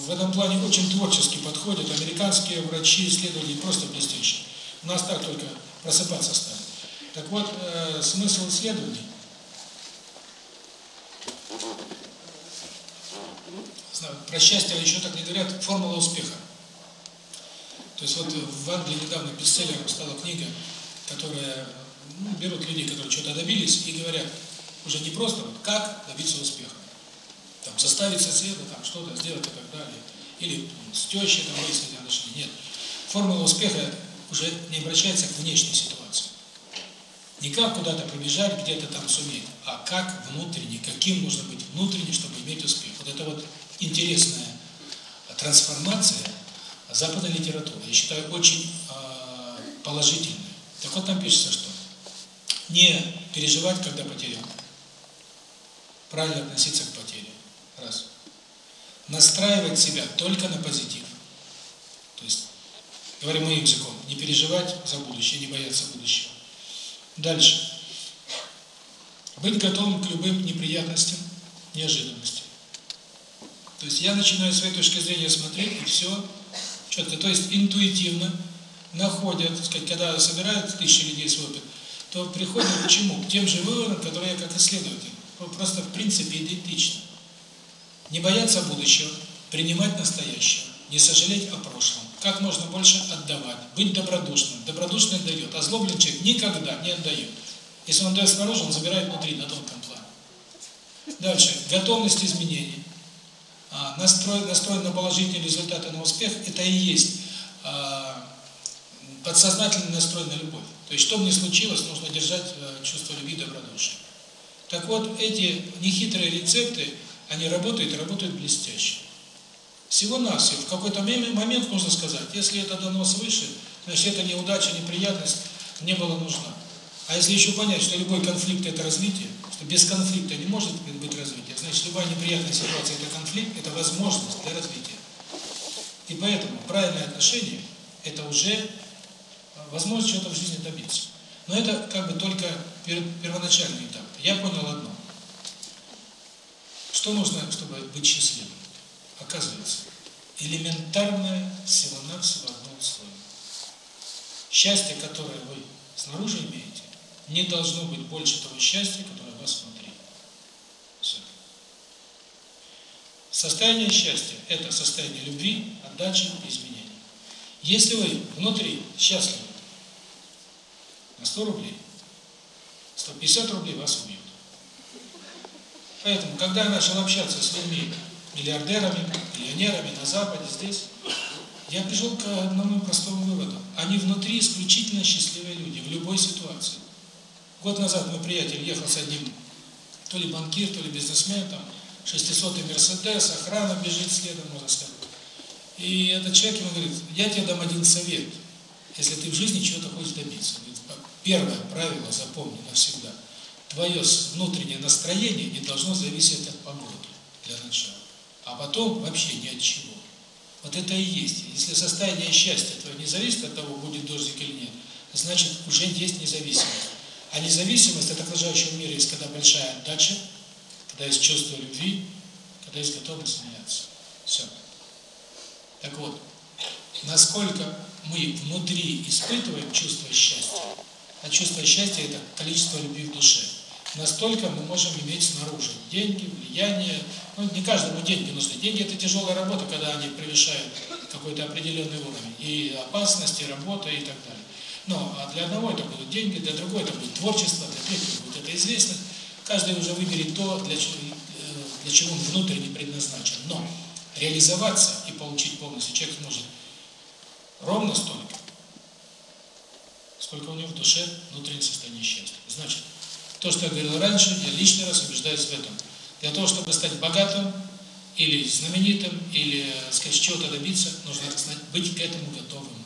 в этом плане очень творчески подходят американские врачи исследователи просто блестящие у нас так только просыпаться стали так вот э, смысл исследований про счастье еще так не говорят формула успеха то есть вот э, в Англии недавно бестселлером стала книга, которая ну, берут людей, которые что-то добились, и говорят, уже не просто, вот, как добиться успеха. Там, составить соседа, ну, там, что-то сделать и так далее. Или ну, с тещей, там, выяснить отношения. Нет. Формула успеха уже не обращается к внешней ситуации. Не как куда-то побежать, где-то там суметь, а как внутренне, каким нужно быть внутренне, чтобы иметь успех. Вот это вот интересная трансформация – западной литературы. Я считаю, очень э, положительной. Так вот там пишется, что не переживать, когда потерял. Правильно относиться к потере. Раз. Настраивать себя только на позитив. То есть, говорим моим языком, не переживать за будущее, не бояться будущего. Дальше. Быть готовым к любым неприятностям, неожиданностям. То есть я начинаю с этой точки зрения смотреть, и все четко. То есть интуитивно находят, сказать, когда собирают тысячи людей с опыт, то приходят к чему? К тем же выводам, которые я как исследователь. Просто в принципе идентично. Не бояться будущего, принимать настоящее, не сожалеть о прошлом. Как можно больше отдавать, быть добродушным. Добродушный дает, а злобный человек никогда не отдает. Если он дает снаружи, он забирает внутри на тонком плане. Дальше. Готовность изменений настроен, настроен на положительные результаты, на успех, это и есть а, подсознательно настроен на любовь. То есть, что бы ни случилось, нужно держать э, чувство любви и добродушия. Так вот, эти нехитрые рецепты, они работают, работают блестяще. Всего-навсего, в какой-то момент нужно сказать, если это дано свыше, значит, эта неудача, неприятность не была нужна. А если еще понять, что любой конфликт – это развитие, что без конфликта не может быть развитие, Значит, любая неприятная ситуация – это конфликт, это возможность для развития. И поэтому правильное отношение – это уже возможность чего-то в жизни добиться. Но это как бы только первоначальный этап. Я понял одно. Что нужно, чтобы быть счастливым? Оказывается, элементарное всего-навсего одно условие. Счастье, которое вы снаружи имеете, не должно быть больше того счастья, которое Состояние счастья – это состояние любви, отдачи и изменений. Если вы внутри счастливы, на 100 рублей, 150 рублей вас убьют. Поэтому, когда я начал общаться с людьми, миллиардерами, миллионерами на Западе, здесь, я пришел к одному простому выводу. Они внутри исключительно счастливые люди, в любой ситуации. Год назад мой приятель ехал с одним, то ли банкир, то ли бизнесмен, там, 600 Мерседес, охрана бежит следом, можно сказать. И этот человек ему говорит, я тебе дам один совет, если ты в жизни чего-то хочешь добиться. Говорит, первое правило запомни навсегда. Твое внутреннее настроение не должно зависеть от погоды для начала, а потом вообще ни от чего. Вот это и есть. Если состояние счастья твое не зависит от того, будет дождик или нет, значит уже есть независимость. А независимость от окружающего мира есть когда большая отдача, когда есть чувство любви, когда есть готовность меняться. Все. Так вот, насколько мы внутри испытываем чувство счастья, а чувство счастья – это количество любви в душе, настолько мы можем иметь снаружи деньги, влияние. Ну, не каждому деньги нужны. Деньги – это тяжелая работа, когда они превышают какой-то определенный уровень. И опасности, и работа, и так далее. Но а для одного это будут деньги, для другого это будет творчество, для третьего будет это известность. Каждый уже выберет то, для, э, для чего он внутренне предназначен. Но реализоваться и получить полностью человек может ровно столько, сколько у него в душе внутреннее состояние счастья. Значит, то, что я говорил раньше, я лично раз убеждаюсь в этом. Для того, чтобы стать богатым, или знаменитым, или, э, сказать, чего-то добиться, нужно быть к этому готовым.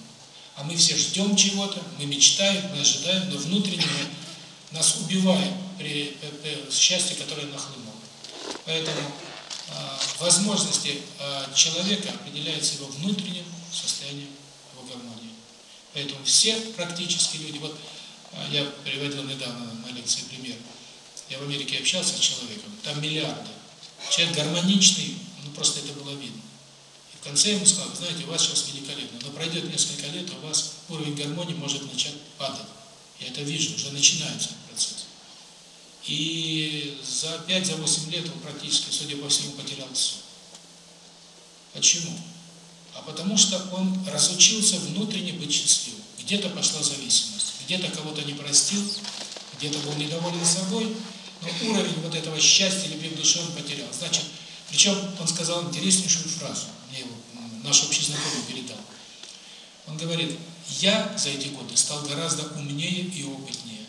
А мы все ждем чего-то, мы мечтаем, мы ожидаем, но внутреннего нас убивает при э, э, счастье, которое нахлынуло. Поэтому э, возможности э, человека определяются его внутренним состоянием, его гармонией. Поэтому все практически люди, вот э, я приводил недавно на лекции пример, я в Америке общался с человеком, там миллиарды. Человек гармоничный, ну просто это было видно. И в конце ему сказал, знаете, у вас сейчас великолепно, но пройдет несколько лет, у вас уровень гармонии может начать падать. Я это вижу, уже начинается процесс. И за 5-8 за лет он практически, судя по всему, потерял все. Почему? А потому что он разучился внутренне быть счастливым. Где-то пошла зависимость, где-то кого-то не простил, где-то был недоволен собой, но уровень вот этого счастья, любви в душе он потерял. Значит, причем он сказал интереснейшую фразу, мне его наш общий знакомый передал – он говорит, я за эти годы стал гораздо умнее и опытнее,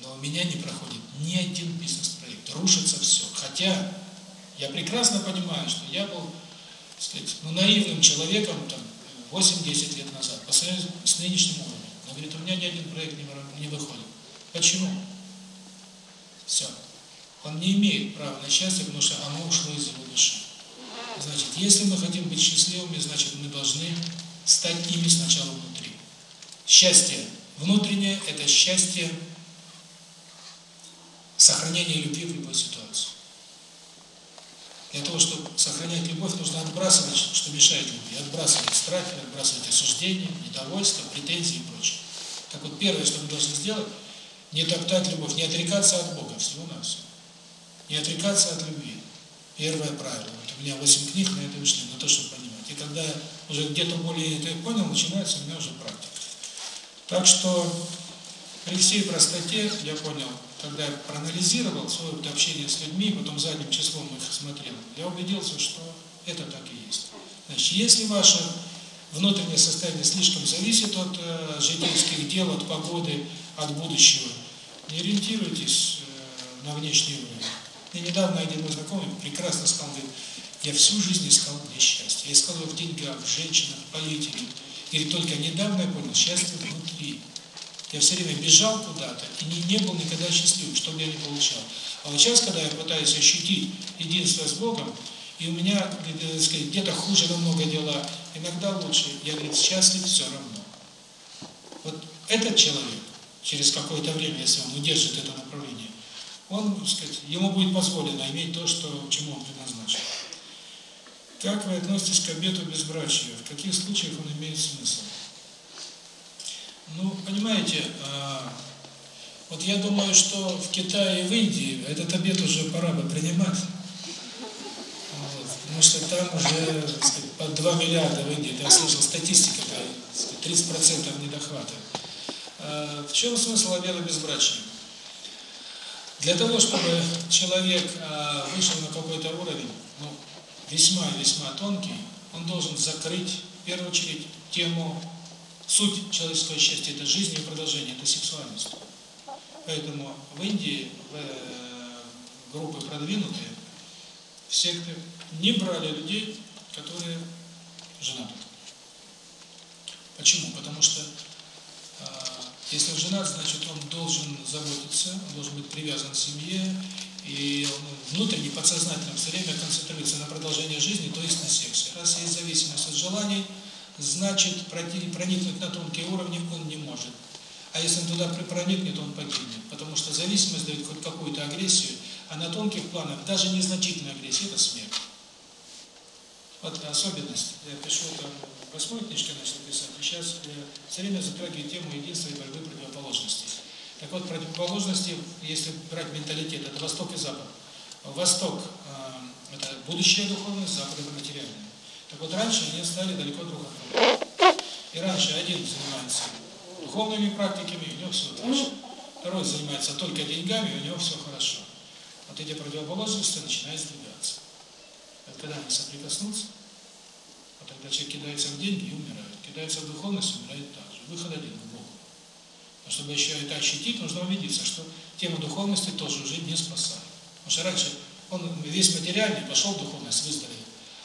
но у меня не проходит ни один бизнес-проект, рушится все. Хотя я прекрасно понимаю, что я был, так сказать, ну, наивным человеком там 8-10 лет назад, по сравнению с нынешним уровнем. Он говорит, у меня ни один проект не, не выходит. Почему? Все. Он не имеет права на счастье, потому что оно ушло из его души. Значит, если мы хотим быть счастливыми, значит, мы должны стать ими сначала внутри. Счастье внутреннее – это счастье сохранения любви в любой ситуации. Для того, чтобы сохранять любовь, нужно отбрасывать, что мешает любви. Отбрасывать страхи, отбрасывать осуждения, недовольство, претензии и прочее. Так вот, первое, что мы должны сделать – не топтать любовь, не отрекаться от Бога всего нас, Не отрекаться от любви. Первое правило. Вот у меня 8 книг на это вышли, на то, чтобы понимать. И когда я уже где-то более это понял, начинается у меня уже практика. Так что при всей простоте я понял, когда я проанализировал свое общение с людьми, потом задним числом их смотрел, я убедился, что это так и есть. Значит, если ваше внутреннее состояние слишком зависит от э, житейских дел, от погоды, от будущего, не ориентируйтесь э, на внешний уровень. Мне недавно один мой знакомый прекрасно сказал, говорит, я всю жизнь искал для счастья. Я искал его в деньгах, в женщинах, в политике. И только недавно я понял, счастье внутри. Я все время бежал куда-то и не, не был никогда счастливым, что бы я не получал. А вот сейчас, когда я пытаюсь ощутить единство с Богом, и у меня э, э, где-то хуже намного дела, иногда лучше, я, говорит, счастлив все равно. Вот этот человек, через какое-то время, если он удержит это направление, он, сказать, ему будет позволено иметь то, что, чему он предназначен. Как вы относитесь к обету безбрачия? В каких случаях он имеет смысл? Ну, понимаете, вот я думаю, что в Китае и в Индии этот обет уже пора бы принимать. Вот, потому что там уже сказать, под 2 миллиарда в Индии, я слышал статистика, да, 30% недохвата. В чем смысл обета безбрачия? Для того, чтобы человек вышел на какой-то уровень, весьма и весьма тонкий, он должен закрыть, в первую очередь, тему, суть человеческого счастья – это жизнь и продолжение, это сексуальность. Поэтому в Индии в, э, группы продвинутые, в секты не брали людей, которые женаты. Почему? Потому что э, если женат, значит он должен заботиться, он должен быть привязан к семье, и внутренне, подсознательно все время концентрируется на продолжении жизни, то есть на сексе. Раз есть зависимость от желаний, значит проникнуть на тонкие уровни он не может. А если он туда проникнет, он погибнет. Потому что зависимость дает хоть какую-то агрессию, а на тонких планах даже незначительная агрессия – это смерть. Вот особенность. Я пишу это в восьмой книжке, начал писать, и сейчас все время затрагиваю тему единства и борьбы противоположностей. Так вот, противоположности, если брать менталитет, это Восток и Запад. Восток э, – это будущее духовное, Запад – это материальное. Так вот, раньше они стали далеко друг от друга. И раньше один занимается духовными практиками, у него все хорошо. Второй занимается только деньгами, у него все хорошо. Вот эти противоположности начинают сдвигаться. Вот когда они соприкоснутся, вот тогда человек кидается в деньги и умирает. Кидается в духовность, умирает также. Выход один – чтобы еще это ощутить, нужно убедиться, что тема духовности тоже уже не спасает. Потому что раньше он весь материальный пошел в духовность, выздоровел.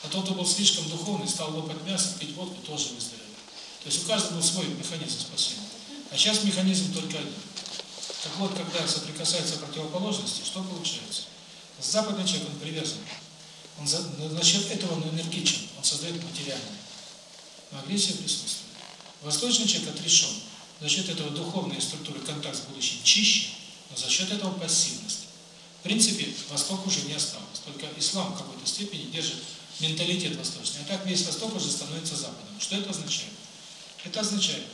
А тот, кто был слишком духовный, стал лопать мясо, пить водку, тоже выздоровел. То есть у каждого был свой механизм спасения. А сейчас механизм только один. Так вот, когда соприкасается противоположности, что получается? Западный человек, он привязан. Он за, насчет этого он энергичен, он создает материальное. Но агрессия присутствует. Восточный человек отрешен. За счет этого духовная структура контакт с будущим чище, но за счет этого пассивность. В принципе, Восток уже не осталось. Только ислам в какой-то степени держит менталитет восточный. А так весь Восток уже становится Западом. Что это означает? Это означает,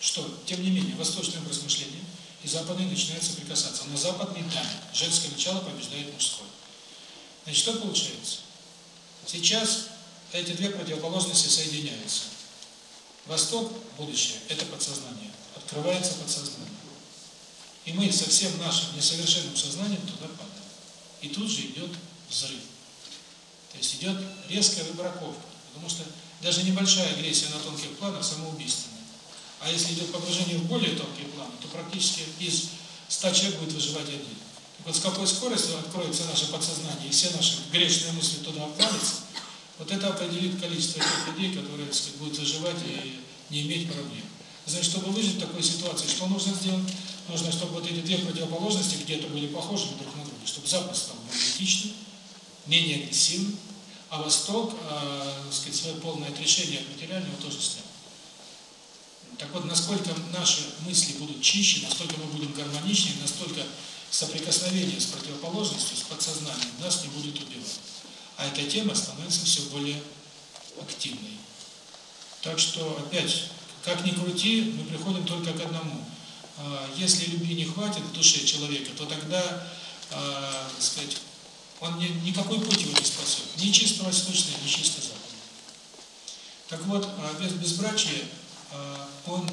что, тем не менее, восточное образ мышления и западный начинают соприкасаться. Но западный – да, женское начало побеждает мужское. Значит, что получается? Сейчас эти две противоположности соединяются. Восток – будущее, это подсознание открывается подсознание. И мы со всем нашим несовершенным сознанием туда падаем. И тут же идет взрыв. То есть идет резкая выбраковка. Потому что даже небольшая агрессия на тонких планах самоубийственная. А если идет погружение в более тонкие планы, то практически из 100 человек будет выживать один. Так вот с какой скоростью откроется наше подсознание, и все наши грешные мысли туда отправятся, вот это определит количество тех людей, которые сказать, будут выживать и не иметь проблем. За чтобы выжить в такой ситуации, что нужно сделать? Нужно, чтобы вот эти две противоположности где-то были похожи друг на друга, чтобы Запад стал более этичным, менее агрессивным, а Восток, э, сказать, свое полное отрешение от материального тоже снял. Так вот, насколько наши мысли будут чище, настолько мы будем гармоничнее, настолько соприкосновение с противоположностью, с подсознанием нас не будет убивать. А эта тема становится все более активной. Так что, опять, как ни крути, мы приходим только к одному. А, если любви не хватит в душе человека, то тогда, э, сказать, он не, никакой путь его не спасет. Ни чистого восточного, ни чисто западного. Так вот, а, без безбрачия он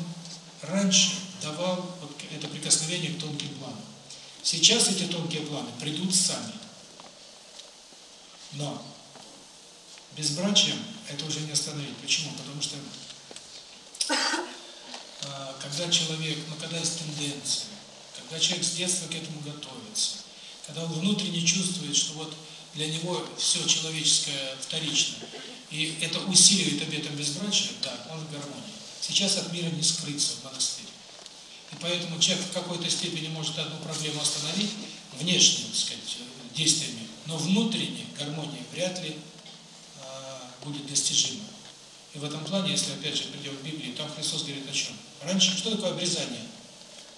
раньше давал вот это прикосновение к тонким планам. Сейчас эти тонкие планы придут сами. Но безбрачием это уже не остановить. Почему? Потому что когда человек, но когда есть тенденция, когда человек с детства к этому готовится, когда он внутренне чувствует, что вот для него все человеческое вторично, и это усиливает обетом безбрачия, да, он в гармонии. Сейчас от мира не скрыться в монастыре. И поэтому человек в какой-то степени может одну проблему остановить, внешними, так сказать, действиями, но внутренне гармония вряд ли э, будет достижима. И в этом плане, если опять же придем к Библии, там Христос говорит о чем? Раньше, что такое обрезание?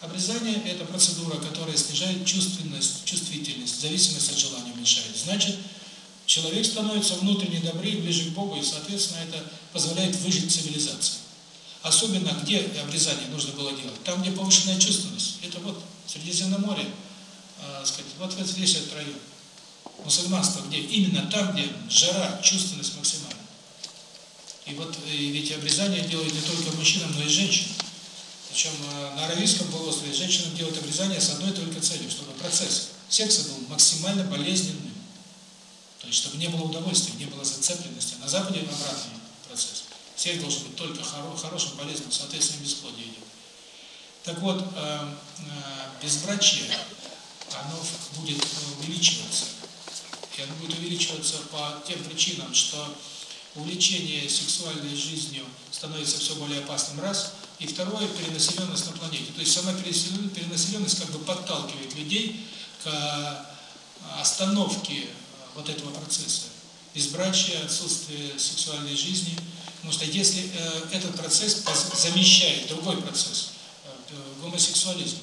Обрезание – это процедура, которая снижает чувственность, чувствительность, зависимость от желания уменьшает. Значит, человек становится внутренне добрее, ближе к Богу, и, соответственно, это позволяет выжить цивилизации. Особенно, где обрезание нужно было делать? Там, где повышенная чувственность. Это вот Средиземноморье, э, а, сказать, вот вот здесь этот район. Мусульманство где? Именно там, где жара, чувственность максимальная. И вот эти обрезание делают не только мужчинам, но и женщинам. Причем э, на Аравийском полуострове женщинам делают обрезание с одной только целью, чтобы процесс секса был максимально болезненным. То есть, чтобы не было удовольствия, не было зацепленности. На Западе обратный процесс. Секс должен быть только хоро хорошим, полезным, соответственно, бесплодие идет. Так вот, э, э, безбрачие, оно будет увеличиваться. И оно будет увеличиваться по тем причинам, что увлечение сексуальной жизнью становится все более опасным, раз, и второе, перенаселенность на планете. То есть сама перенаселенность как бы подталкивает людей к э, остановке э, вот этого процесса. Избрачие, отсутствие сексуальной жизни. Потому что если э, этот процесс замещает другой процесс, гомосексуализм,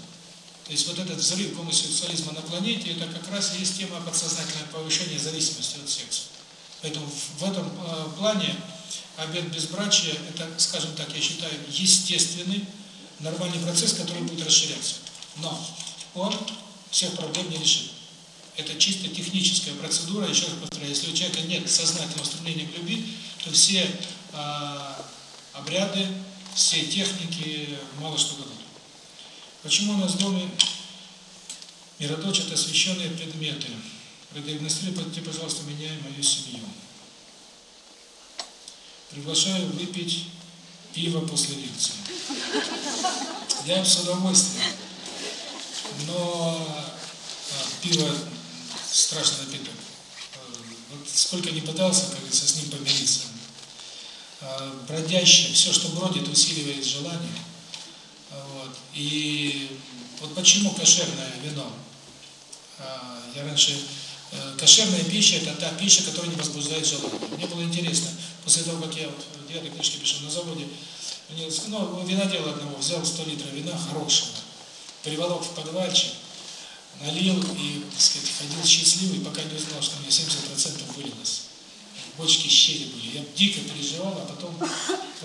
то есть вот этот взрыв гомосексуализма на планете, это как раз и есть тема подсознательного повышения зависимости от секса. Поэтому в этом э, плане обед безбрачия, это, скажем так, я считаю, естественный, нормальный процесс, который будет расширяться. Но он всех проблем не решит. Это чисто техническая процедура, еще раз повторяю, если у человека нет сознательного стремления к любви, то все э, обряды, все техники мало что дадут. Почему у нас в доме мироточат освященные предметы? Продиагностируйте, пожалуйста, меня и мою семью. Приглашаю выпить пиво после лекции. Я им с удовольствием. Но пиво страшный напиток. Вот сколько не пытался, как говорится, с ним помириться. Бродящее, все, что бродит, усиливает желание. Вот. И вот почему кошерное вино? Я раньше кошерная пища – это та пища, которая не возбуждает желудок. Мне было интересно, после того, как я вот, делал книжки пишу на заводе, мне, ну, винодел одного взял 100 литров вина хорошего, приволок в подвальчик, налил и, так сказать, ходил счастливый, пока не узнал, что у меня 70% вылилось. Бочки щели были. Я дико переживал, а потом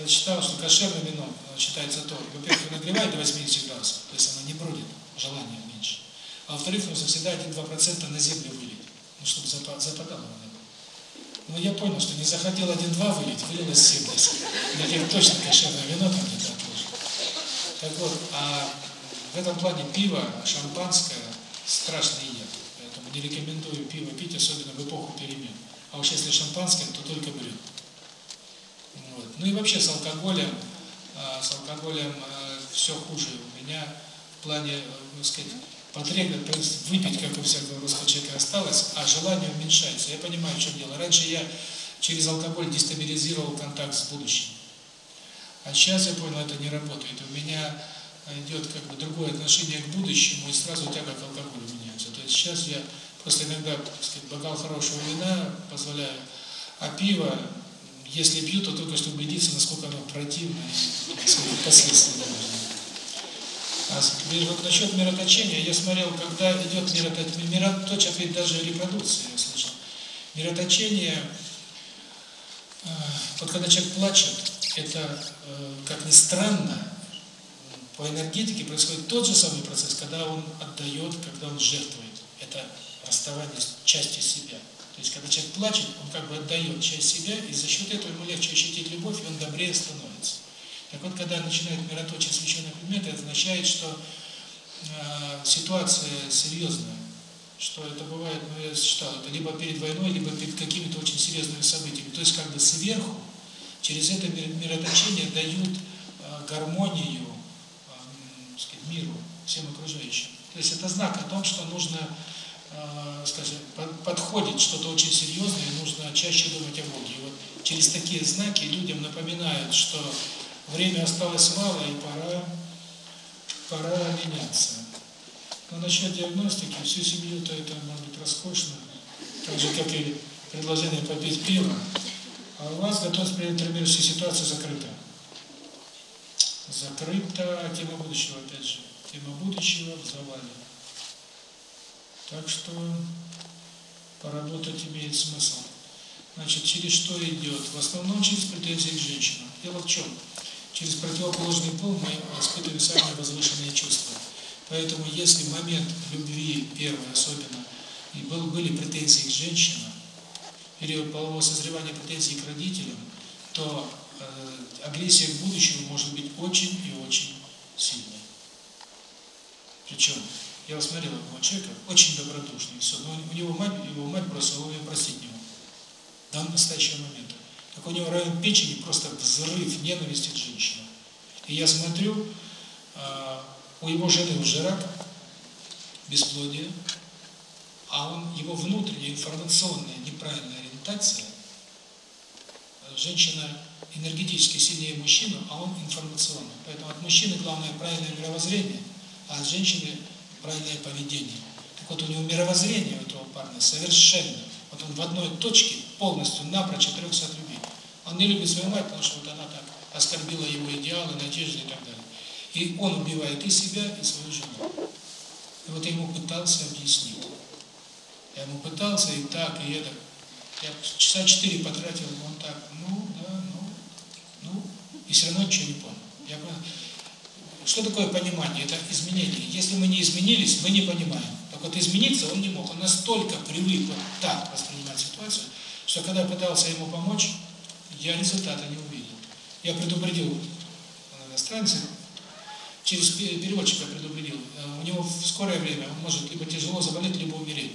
считал, что кошерное вино считается то, во-первых, нагревает до 80 градусов, то есть оно не бродит, желание меньше. А во-вторых, нужно всегда 1-2% на землю вылить чтобы западало. Но я понял, что не захотел 1-2 вылить, вылилось 70. Я говорю, точно кошерное вино там не так тоже. Так вот, а в этом плане пиво, шампанское страшный едят. Поэтому не рекомендую пиво пить, особенно в эпоху перемен. А уж если шампанское, то только брюк. Вот. Ну и вообще с алкоголем, с алкоголем все хуже. У меня в плане, ну, сказать, потребность выпить, как у всякого русского человека, осталось, а желание уменьшается. Я понимаю, в чем дело. Раньше я через алкоголь дестабилизировал контакт с будущим. А сейчас я понял, это не работает. У меня э, идет как бы другое отношение к будущему, и сразу тяга к алкоголю меняется. То есть сейчас я просто иногда, так сказать, бокал хорошего вина позволяю, а пиво, если пью, то только чтобы убедиться, насколько оно противно, насколько последствия насчет мироточения, я смотрел, когда идет мироточение, мироточат ведь даже репродукция, я слышал. Мироточение, э, вот когда человек плачет, это, э, как ни странно, по энергетике происходит тот же самый процесс, когда он отдает, когда он жертвует. Это расставание с частью себя. То есть, когда человек плачет, он как бы отдает часть себя, и за счет этого ему легче ощутить любовь, и он добрее становится. Так вот, когда начинает мироточить священные предметы, это означает, что э, ситуация серьезная, что это бывает, ну, я считал, это либо перед войной, либо перед какими-то очень серьезными событиями. То есть как бы сверху, через это мироточение дают э, гармонию э, сказать, миру, всем окружающим. То есть это знак о том, что нужно э, скажем, подходит что-то очень серьезное, и нужно чаще думать о Боге. И вот через такие знаки людям напоминают, что Время осталось мало, и пора, пора меняться. Но насчет диагностики, всю семью-то это может быть роскошно, так же, как и предложение попить пиво. А у вас готовность принять травмирующая ситуацию закрыта. Закрыта тема будущего, опять же. Тема будущего в завале. Так что поработать имеет смысл. Значит, через что идет? В основном через претензии к женщинам. Дело в чем? через противоположный пол мы испытываем самые возвышенные чувства. Поэтому если момент любви, первый особенно, и был, были претензии к женщинам, период полового созревания претензий к родителям, то э, агрессия к будущему может быть очень и очень сильной. Причем, я смотрел одного человека, очень добродушный, все, но у него мать, его мать бросила, он ее простить не мог. До настоящего момента так у него район печени просто взрыв ненависти к женщине, И я смотрю, а, у его жены уже рак, бесплодие, а он, его внутренняя информационная неправильная ориентация, э, женщина энергетически сильнее мужчину, а он информационный. Поэтому от мужчины главное правильное мировоззрение, а от женщины правильное поведение. Так вот у него мировоззрение у этого парня совершенно. Вот он в одной точке полностью напрочь отрекся от он не любит свою мать, потому что вот она так оскорбила его идеалы, надежды и так далее. И он убивает и себя, и свою жену. И вот я ему пытался объяснить. Я ему пытался и так, и это. Я часа четыре потратил, он так, ну, да, ну, ну, и все равно ничего не понял. Я понял. Что такое понимание? Это изменение. Если мы не изменились, мы не понимаем. Так вот измениться он не мог. Он настолько привык вот так воспринимать ситуацию, что когда пытался ему помочь, я результата не увидел. Я предупредил иностранца, через переводчика предупредил, у него в скорое время он может либо тяжело заболеть, либо умереть.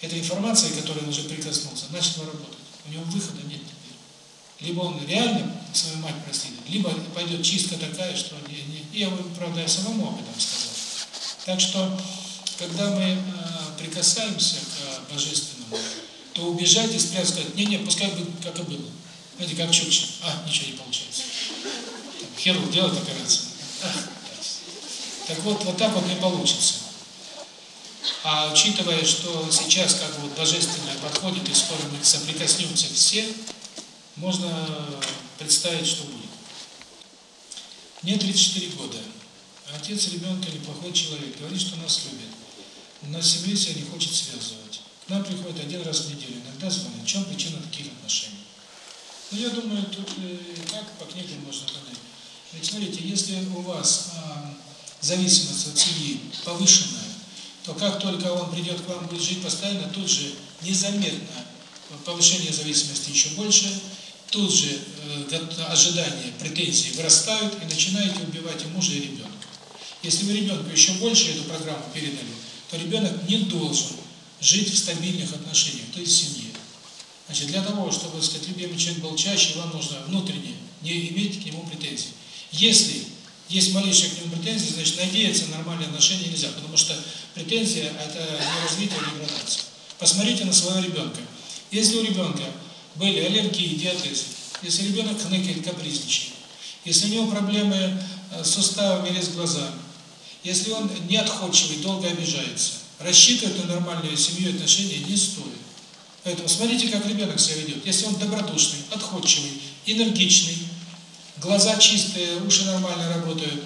Эта информация, которой он уже прикоснулся, начала работать. У него выхода нет теперь. Либо он реально свою мать простит, либо пойдет чистка такая, что... Не, не. Я, правда, я самому об этом сказал. Так что, когда мы прикасаемся к Божественному, то убежать и спрятать, не-не, пускай будет, как и было. Знаете, как чукча. А, ничего не получается. Там, хирург делает операцию. Так вот, вот так вот не получится. А учитывая, что сейчас как вот божественное подходит, и скоро мы соприкоснемся все, можно представить, что будет. Мне 34 года. Отец ребенка неплохой человек, говорит, что нас любит. На семье себя не хочет связывать. К нам приходит один раз в неделю, иногда звонит. В чем причина таких отношений? Ну, я думаю, тут э, так по книге можно понять. Ведь смотрите, если у вас э, зависимость от семьи повышенная, то как только он придет к вам, будет жить постоянно, тут же незаметно повышение зависимости еще больше, тут же э, ожидания, претензии вырастают и начинаете убивать и мужа, и ребенка. Если вы ребенку еще больше эту программу передали, то ребенок не должен жить в стабильных отношениях, то есть в семье. Значит, для того, чтобы, так сказать, любимый человек был чаще, вам нужно внутренне не иметь к нему претензий. Если есть малейшая к нему претензия значит, надеяться на нормальные отношения нельзя, потому что претензия – это не развитие, не градация. Посмотрите на своего ребенка. Если у ребенка были аллергии, диатез, если ребенок хныкает, капризничает, если у него проблемы э, с суставами или с глазами, если он неотходчивый, долго обижается, рассчитывать на нормальную семью отношения не стоит. Поэтому смотрите, как ребенок себя ведет. Если он добродушный, отходчивый, энергичный, глаза чистые, уши нормально работают,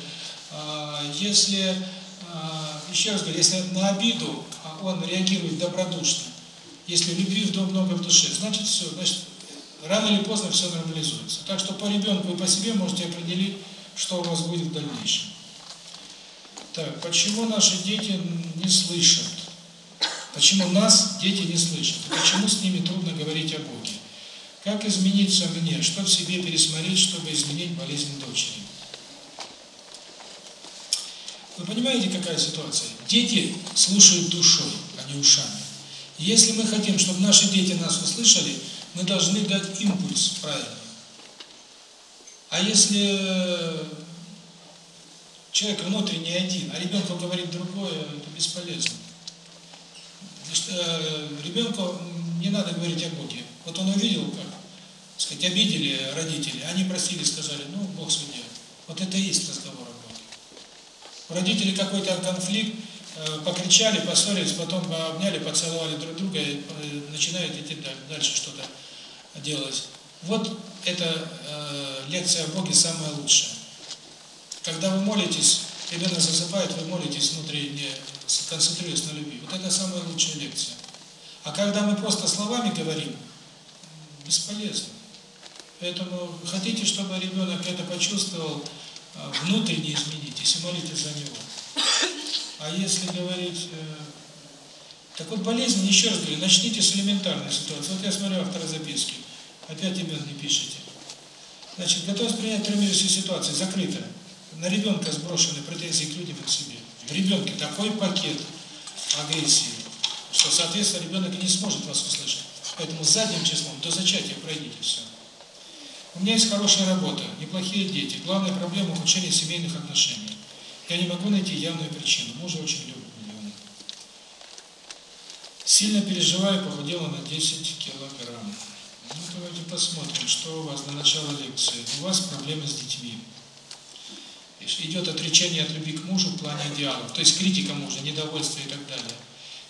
а, если, а, еще раз говорю, если на обиду а он реагирует добродушно, если любви в много в душе, значит все, значит рано или поздно все нормализуется. Так что по ребенку и по себе можете определить, что у вас будет в дальнейшем. Так, почему наши дети не слышат? Почему нас дети не слышат? Почему с ними трудно говорить о Боге? Как измениться мне? Что в себе пересмотреть, чтобы изменить болезнь дочери? Вы понимаете, какая ситуация? Дети слушают душой, а не ушами. И если мы хотим, чтобы наши дети нас услышали, мы должны дать импульс правильно. А если э, человек внутренний один, а ребенку говорит другое, это бесполезно ребенку не надо говорить о Боге. Вот он увидел как, сказать, обидели родители, они просили, сказали, ну, Бог судья. Вот это и есть разговор о Боге. У родителей какой-то конфликт, покричали, поссорились, потом обняли, поцеловали друг друга и начинают идти дальше что-то делать. Вот эта э, лекция о Боге самая лучшая. Когда вы молитесь, Елена засыпает, вы молитесь внутренне, концентрируясь на любви. Вот это самая лучшая лекция. А когда мы просто словами говорим, бесполезно. Поэтому хотите, чтобы ребенок это почувствовал, внутренне изменитесь и молитесь за него. А если говорить... Так вот, болезнь, еще раз говорю, начните с элементарной ситуации. Вот я смотрю автора записки. Опять имен не пишите. Значит, готовность принять трехмерную ситуации, закрытая на ребенка сброшены претензии к людям к себе. В ребенке такой пакет агрессии, что, соответственно, ребенок не сможет вас услышать. Поэтому задним числом до зачатия пройдите все. У меня есть хорошая работа, неплохие дети. Главная проблема – ухудшение семейных отношений. Я не могу найти явную причину. Мужа очень любит люблю. Сильно переживаю, похудела на 10 килограмм. Ну, давайте посмотрим, что у вас на начало лекции. У вас проблемы с детьми идет отречение от любви к мужу в плане идеалов, то есть критика мужа, недовольство и так далее.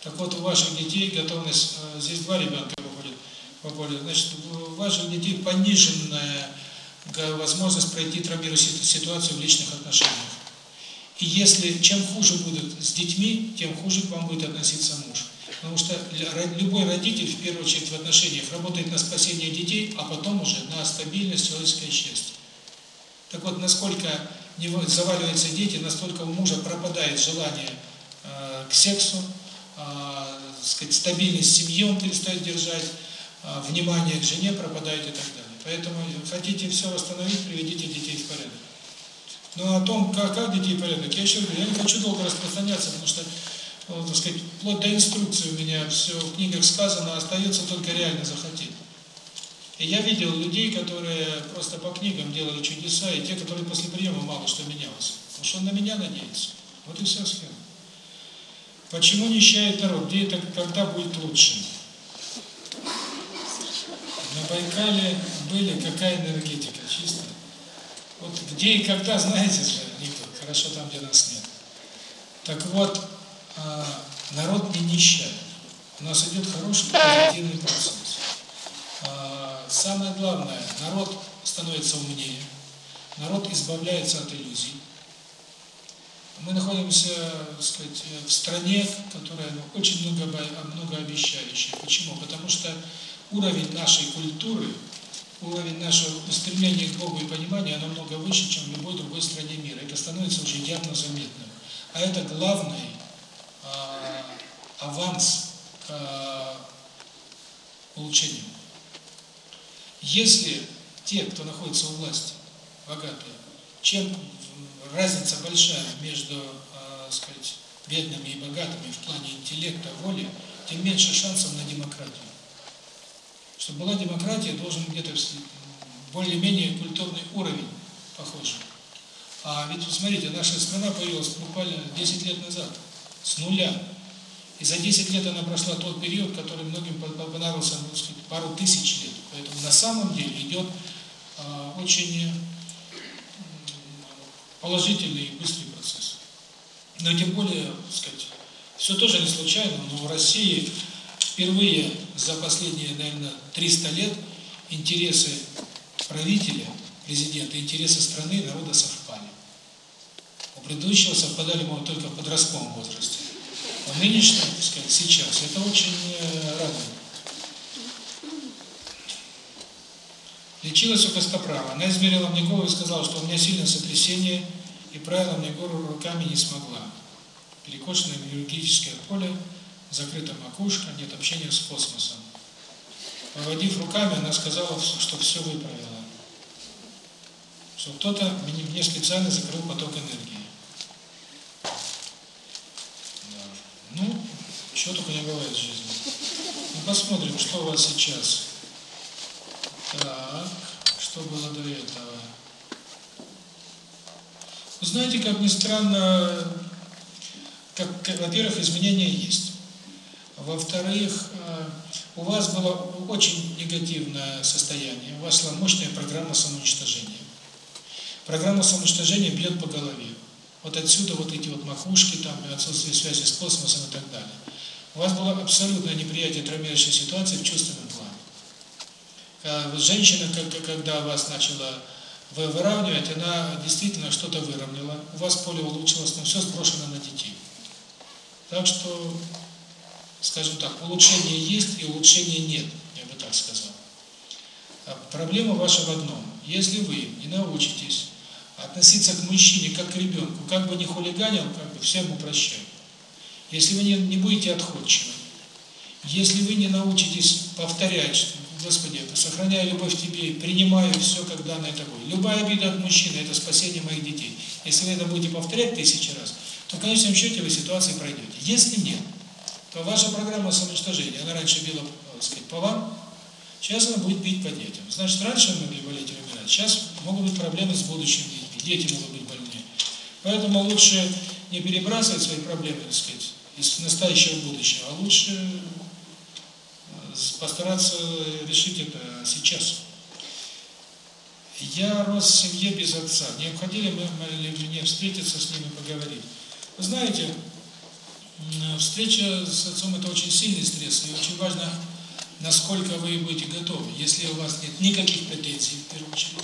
Так вот, у ваших детей готовность, э, здесь два ребенка выходят, выходят значит, у ваших детей пониженная э, возможность пройти травмирующую ситуацию в личных отношениях. И если чем хуже будут с детьми, тем хуже к вам будет относиться муж. Потому что любой родитель, в первую очередь в отношениях, работает на спасение детей, а потом уже на стабильность, человеческое счастье. Так вот, насколько него заваливаются дети, настолько у мужа пропадает желание э, к сексу, э, сказать, стабильность семьи он перестает держать, э, внимание к жене пропадает и так далее. Поэтому хотите все восстановить, приведите детей в порядок. Но о том, как, как детей в порядок, я еще говорю, я не хочу долго распространяться, потому что, ну, так сказать, вплоть до инструкции у меня все в книгах сказано, а остается только реально захотеть. Я видел людей, которые просто по книгам делали чудеса, и те, которые после приема мало что менялось. Потому что он на меня надеется. Вот и вся схема. Почему нищает народ? Где это когда будет лучше? На Байкале были какая энергетика чистая. Вот где и когда, знаете же, никто. Хорошо там, где нас нет. Так вот, народ не нищает. У нас идет хороший позитивный процесс самое главное, народ становится умнее, народ избавляется от иллюзий. Мы находимся, так сказать, в стране, которая очень много многообещающая. Почему? Потому что уровень нашей культуры, уровень нашего устремления к Богу и понимания, оно много выше, чем в любой другой стране мира. Это становится уже явно заметным. А это главный э, аванс к э, улучшению. Если те, кто находится у власти, богатые, чем разница большая между, э, сказать, бедными и богатыми в плане интеллекта, воли, тем меньше шансов на демократию. Чтобы была демократия, должен где-то более-менее культурный уровень похожий. А ведь, смотрите, наша страна появилась буквально 10 лет назад, с нуля. И за 10 лет она прошла тот период, который многим понравился, ну, сказать, пару тысяч лет. Поэтому на самом деле идет э, очень положительный и быстрый процесс. Но тем более, так сказать, все тоже не случайно, но в России впервые за последние, наверное, 300 лет интересы правителя, президента, интересы страны народа совпали. У предыдущего совпадали, мы только в подростковом возрасте. А нынешний, так сказать, сейчас, это очень э, радует. Лечилась у костоправа. Она измерила мне голову и сказала, что у меня сильное сотрясение, и правила мне гору руками не смогла. Перекошенное юридическое поле, закрыта макушка, нет общения с космосом. Поводив руками, она сказала, что все выправила. Что кто-то мне специально закрыл поток энергии. Ну, чего только не бывает в жизни. Ну, посмотрим, что у вас сейчас. Так, что было до этого? Знаете, как ни странно, как, во-первых, изменения есть. Во-вторых, э, у вас было очень негативное состояние, у вас была мощная программа самоуничтожения. Программа самоуничтожения бьет по голове. Вот отсюда вот эти вот махушки, там, отсутствие связи с космосом и так далее. У вас было абсолютное неприятие травмирующей ситуации в чувственном плане. Э, вот женщина, когда вас начала выравнивать, она действительно что-то выровняла, у вас поле улучшилось, но все сброшено на детей. Так что, скажем так, улучшение есть и улучшения нет, я бы так сказал. А проблема ваша в одном. Если вы не научитесь относиться к мужчине как к ребенку, как бы не хулиганил, как бы всем прощаем. Если вы не, не будете отходчивы, если вы не научитесь повторять, что, Господи, сохраняя любовь к Тебе, принимаю все, как данное такое. Любая обида от мужчины – это спасение моих детей. Если вы это будете повторять тысячи раз, то в конечном счете вы ситуации пройдете. Если нет, то ваша программа самоуничтожения, она раньше била, так сказать, по вам, сейчас она будет бить по детям. Значит, раньше мы могли болеть и умирать, сейчас могут быть проблемы с будущим детям дети могут быть больные. Поэтому лучше не перебрасывать свои проблемы, так сказать, из настоящего в будущее, а лучше э, постараться решить это сейчас. Я рос в семье без отца. Необходимо ли мне встретиться с ними и поговорить? Вы знаете, встреча с отцом – это очень сильный стресс, и очень важно, насколько вы будете готовы. Если у вас нет никаких претензий, в первую очередь,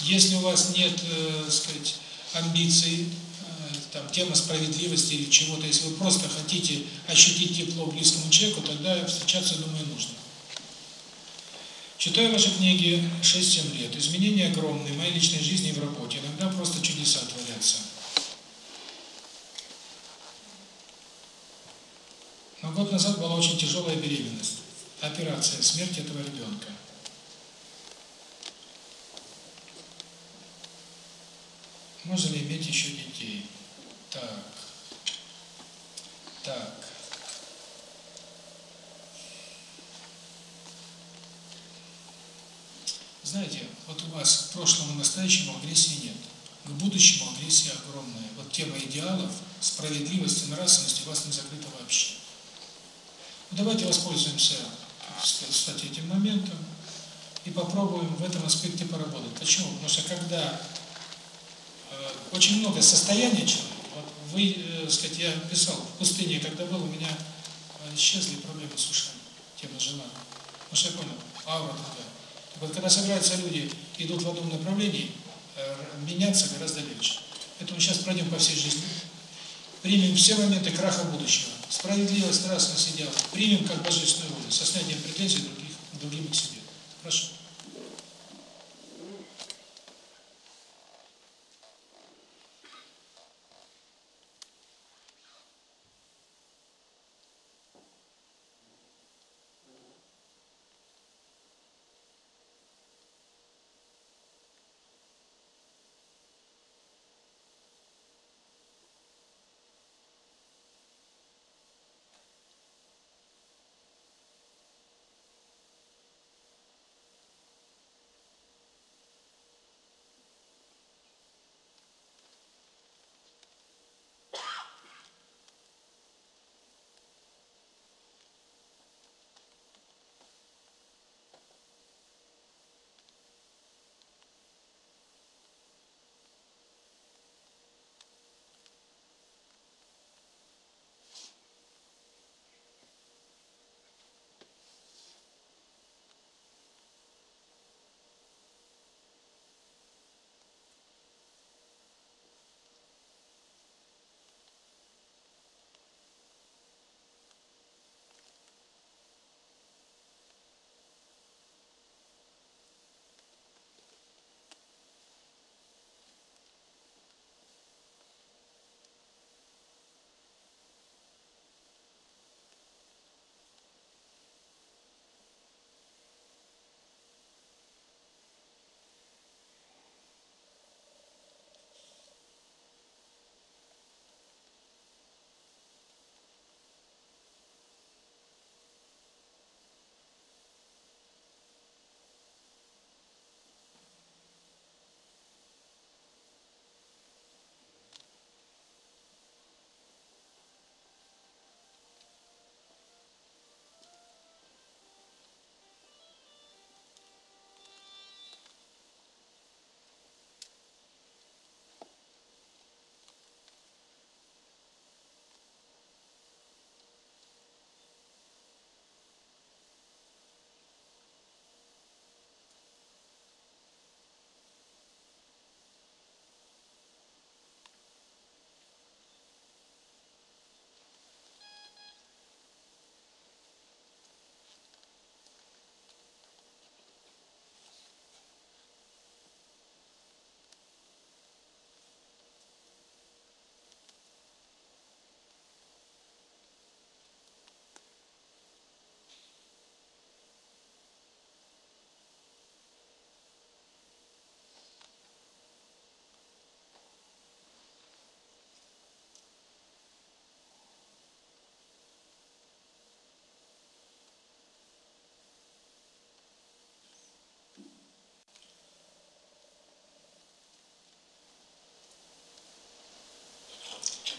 если у вас нет, э, сказать, амбиций, э, там, тема справедливости или чего-то, если вы просто хотите ощутить тепло близкому человеку, тогда встречаться, думаю, нужно. Читаю ваши книги 6-7 лет. Изменения огромные в моей личной жизни и в работе. Иногда просто чудеса творятся. Но год назад была очень тяжелая беременность. Операция, смерть этого ребенка. Можно иметь еще детей? Так. Так. Знаете, вот у вас к прошлому настоящему агрессии нет. К будущему агрессия огромная. Вот тема идеалов, справедливости, нравственности у вас не закрыта вообще. Ну, давайте воспользуемся, кстати, этим моментом и попробуем в этом аспекте поработать. Почему? Потому что когда очень много состояний человека. Вот вы, э, сказать, я писал, в пустыне, когда был, у меня э, исчезли проблемы с ушами, тема жена. Ну, Потому что я понял, аура такая. Вот, когда собираются люди, идут в одном направлении, э, меняться гораздо легче. Это мы сейчас пройдем по всей жизни. Примем все моменты краха будущего. Справедливость, красность, идеал. Примем как божественную волю, со снятием претензий других, другим к себе. Прошу.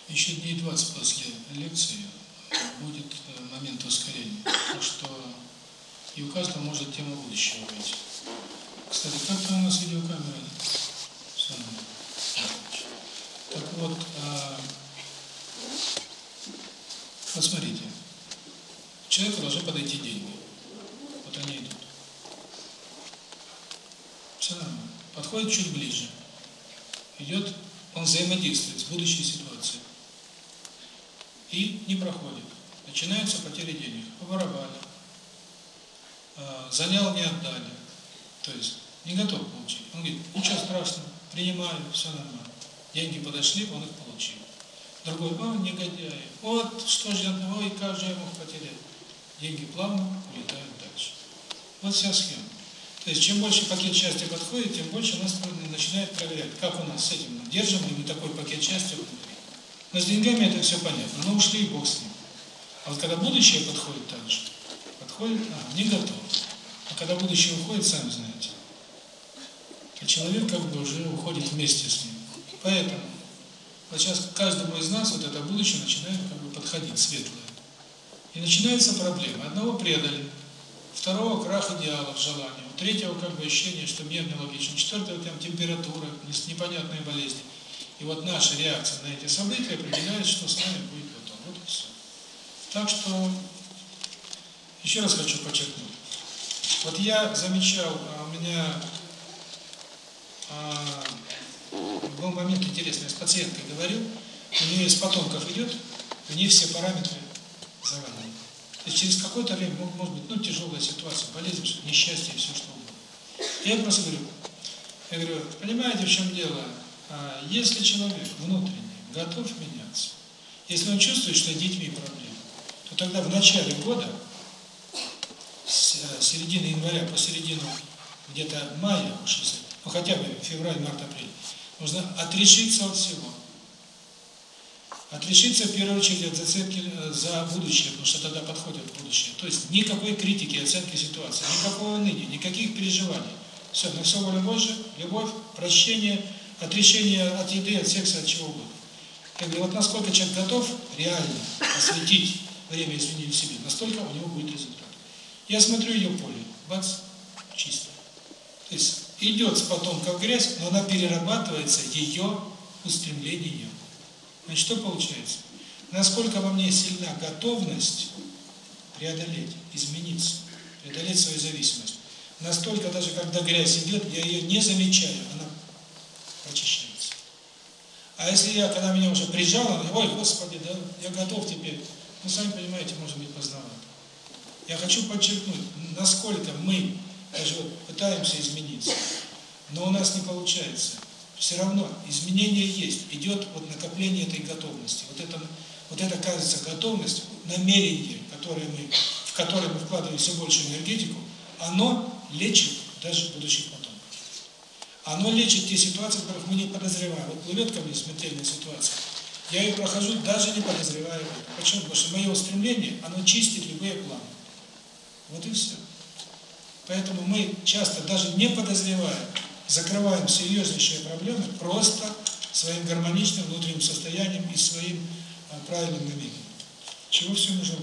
Еще дней 20 после лекции будет момент а, ускорения. Так что и у каждого может тема будущего быть. Кстати, как там у нас видеокамера? Так вот, а, посмотрите, к человеку должны подойти деньги. Вот они идут. Все нормально. Подходит чуть ближе. Идет, он взаимодействует с будущей ситуацией. начинается потеря денег. Воровали, занял не отдали, то есть не готов получить. Он говорит, ничего страшного, принимаю, все нормально. Деньги подошли, он их получил. Другой, о, негодяй, вот что же одного и как же я мог потерять. Деньги плавно улетают дальше. Вот вся схема. То есть, чем больше пакет счастья подходит, тем больше нас начинает проверять, как у нас с этим держим, ли мы такой пакет счастья внутри. Но с деньгами это все понятно. Но ушли, и Бог с ним. Вот когда будущее подходит так подходит, а, не готов. А когда будущее уходит, сами знаете. То человек как бы уже уходит вместе с ним. Поэтому вот сейчас каждому из нас вот это будущее начинает как бы подходить светлое. И начинается проблема. Одного предали, второго крах идеалов, желания, третьего как бы ощущение, что мир нелогичен, четвертого там температура, непонятные болезни. И вот наша реакция на эти события определяет, что с нами будет потом. Вот и все. Так что, еще раз хочу подчеркнуть. Вот я замечал, у меня а, был момент интересный, я с пациенткой говорил, у нее из потомков идет, у нее все параметры заранее. есть через какое-то время, может быть, ну, тяжелая ситуация, болезнь, несчастье, и все что угодно. Я просто говорю, я говорю, понимаете, в чем дело? Если человек внутренний готов меняться, если он чувствует, что детьми проблемы, то тогда в начале года, с середины января по середину где-то мая, ну хотя бы февраль, март, апрель, нужно отрешиться от всего. Отрешиться в первую очередь от зацепки за будущее, потому что тогда подходит будущее. То есть никакой критики, оценки ситуации, никакого ныне, никаких переживаний. Все, на все воля Божья, любовь, прощение, отрешение от еды, от секса, от чего угодно. Как говорю, вот насколько человек готов реально осветить Время я себе, настолько у него будет результат. Я смотрю ее поле, бац, чисто. То есть идет с потомка в грязь, но она перерабатывается ее устремлением. Значит, что получается? Насколько во мне сильна готовность преодолеть, измениться, преодолеть свою зависимость, настолько даже когда грязь идет, я ее не замечаю, она очищается. А если я, когда меня уже прижала, ой, Господи, да, я готов теперь ну, сами понимаете, может быть, поздновато. Я хочу подчеркнуть, насколько мы даже вот, пытаемся измениться, но у нас не получается. Все равно изменение есть, идет вот накопление этой готовности. Вот это, вот это кажется, готовность, намерение, которое мы, в которое мы вкладываем все больше энергетику, оно лечит даже будущих потомков. Оно лечит те ситуации, в которых мы не подозреваем. Вот плывет ко мне смертельная ситуация я их прохожу, даже не подозревая. Почему? Потому что мое устремление, оно чистит любые планы. Вот и все. Поэтому мы часто, даже не подозревая, закрываем серьезнейшие проблемы просто своим гармоничным внутренним состоянием и своим а, правильным намерением. Чего все нужно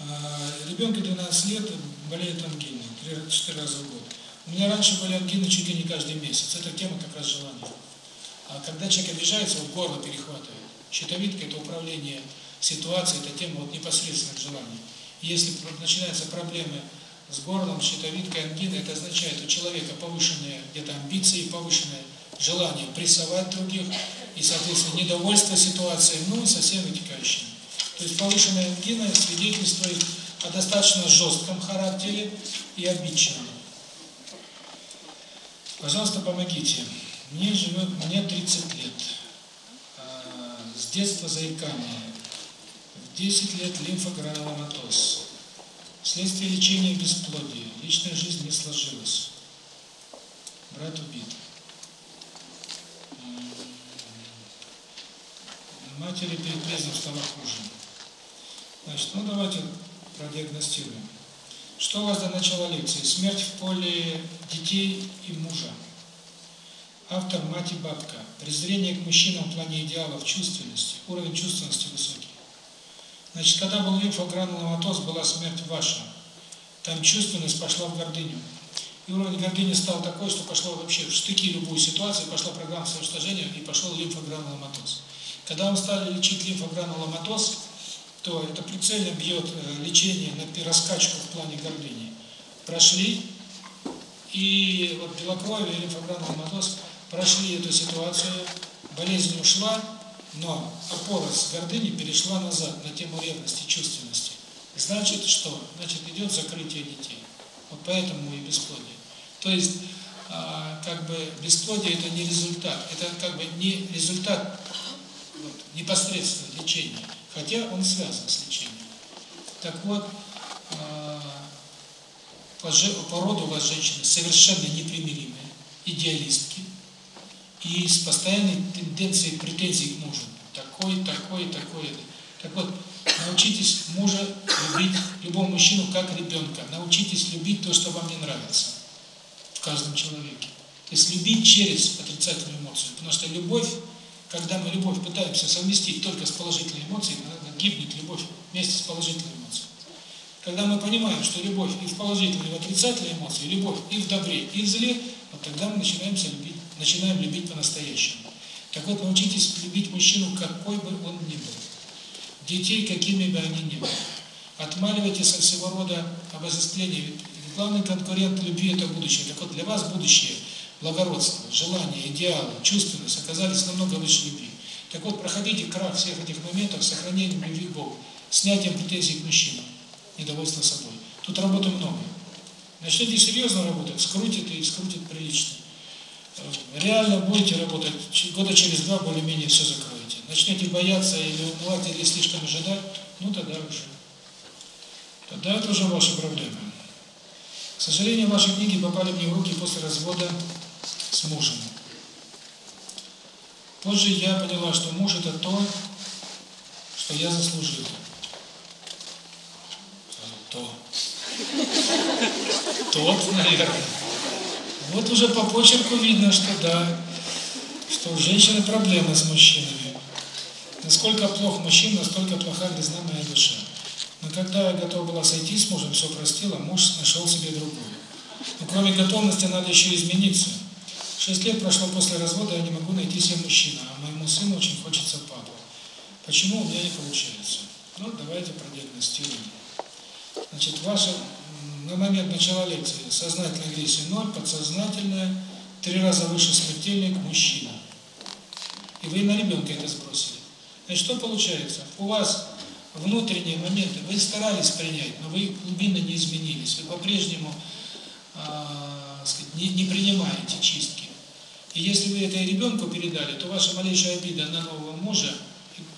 а, Ребенку 12 лет болеет ангиной, 4 раза в год. У меня раньше были ангины чуть ли не каждый месяц. Это тема как раз желания. А когда человек обижается, он горло перехватывает. Щитовидка – это управление ситуацией, это тема вот непосредственных желаний. Если начинаются проблемы с горлом, щитовидкой, ангиной, это означает у человека повышенные где-то амбиции, повышенное желание прессовать других и, соответственно, недовольство ситуацией, ну и совсем всем. То есть повышенная ангина свидетельствует о достаточно жестком характере и обидчивом. Пожалуйста, помогите. Мне живет, мне 30 лет. А, с детства заикание. В 10 лет лимфогрануломатоз. Вследствие лечения бесплодия. Личная жизнь не сложилась. Брат убит. Матери перед стало хуже. Значит, ну давайте продиагностируем. Что у вас до начала лекции? Смерть в поле детей и мужа. Автор мать и бабка. Презрение к мужчинам в плане идеалов, чувственности, уровень чувственности высокий. Значит, когда был лимфогрануломатоз, была смерть ваша. Там чувственность пошла в гордыню. И уровень гордыни стал такой, что пошла вообще в штыки любую ситуацию, пошла программа самоуничтожения и пошел лимфогрануломатоз. Когда мы стали лечить лимфогрануломатоз, то это прицельно бьет э, лечение на раскачку в плане гордыни. Прошли, и вот белокровие, лимфогрануломатоз – прошли эту ситуацию, болезнь ушла, но опора с гордыни перешла назад на тему ревности, чувственности. Значит, что? Значит, идет закрытие детей. Вот поэтому и бесплодие. То есть, а, как бы, бесплодие – это не результат, это как бы не результат вот, непосредственно лечения, хотя он связан с лечением. Так вот, а, по, по роду у вас женщины совершенно непримиримые, идеалистки – и с постоянной тенденцией претензий к мужу. Такой, такой, такой. Так вот, научитесь мужа любить, любому мужчину, как ребенка. Научитесь любить то, что вам не нравится в каждом человеке. То есть любить через отрицательную эмоцию. Потому что любовь, когда мы любовь пытаемся совместить только с положительной эмоцией, она гибнет любовь вместе с положительной эмоцией. Когда мы понимаем, что любовь и в положительной, и в отрицательной эмоции, любовь и в добре, и в зле, вот тогда мы начинаем любить начинаем любить по-настоящему. Так вот, научитесь любить мужчину, какой бы он ни был. Детей, какими бы они ни были. Отмаливайте со всего рода обозыскления. Главный конкурент любви – это будущее. Так вот, для вас будущее – благородство, желание, идеалы, чувственность оказались намного выше любви. Так вот, проходите крах всех этих моментов сохранением любви к Богу, снятием претензий к мужчинам, недовольство собой. Тут работы много. Начните серьезно работать, скрутит и скрутит прилично реально будете работать года через два более-менее все закроете. Начнете бояться или уплывать, или слишком ожидать, ну тогда уже. Тогда это уже ваши проблемы. К сожалению, ваши книги попали мне в руки после развода с мужем. Позже я поняла, что муж – это то, что я заслужил. То. Тот, наверное. Вот уже по почерку видно, что да, что у женщины проблемы с мужчинами. Насколько плох мужчина, настолько плоха грязна моя душа. Но когда я готова была сойти с мужем, все простила, муж нашел себе другую. Но кроме готовности надо еще измениться. Шесть лет прошло после развода, я не могу найти себе мужчину, а моему сыну очень хочется папу. Почему у меня не получается? Ну, давайте продиагностируем. Значит, ваша на момент начала лекции сознательная агрессия ноль, подсознательная, три раза выше смертельник мужчина. И вы на ребенка это сбросили. Значит, что получается? У вас внутренние моменты, вы старались принять, но вы глубинно не изменились, вы по-прежнему э, не, не принимаете чистки. И если вы это ребенку передали, то ваша малейшая обида на нового мужа,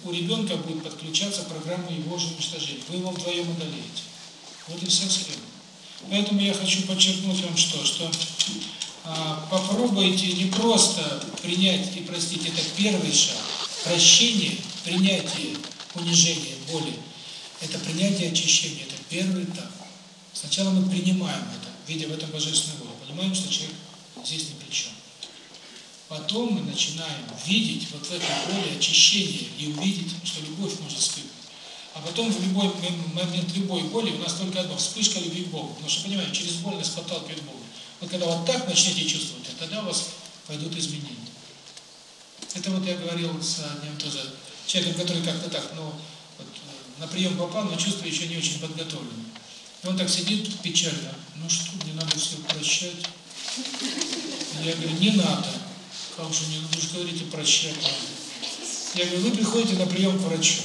у ребенка будет подключаться программа его же уничтожения. Вы его вдвоем одолеете. Вот и вся схема. Поэтому я хочу подчеркнуть вам что, что а, попробуйте не просто принять и простить, это первый шаг. Прощение, принятие унижения, боли, это принятие очищения, это первый этап. Сначала мы принимаем это, видя в этом божественную волю, понимаем, что человек здесь ни при чем. Потом мы начинаем видеть вот в этой воле очищение и увидеть, что любовь может вспыхнуть а потом в любой момент любой боли у нас только одно – вспышка любви к Богу. Потому что, понимаете, через боль нас подталкивает Бог. Вот когда вот так начнете чувствовать, тогда у вас пойдут изменения. Это вот я говорил с одним тоже человеком, который как-то так, ну, вот, на прием попал, но чувства еще не очень подготовлены. И он так сидит печально, ну что, мне надо все прощать. Я говорю, не надо. Как же мне, вы же говорите, прощать надо. Я говорю, вы приходите на прием к врачу.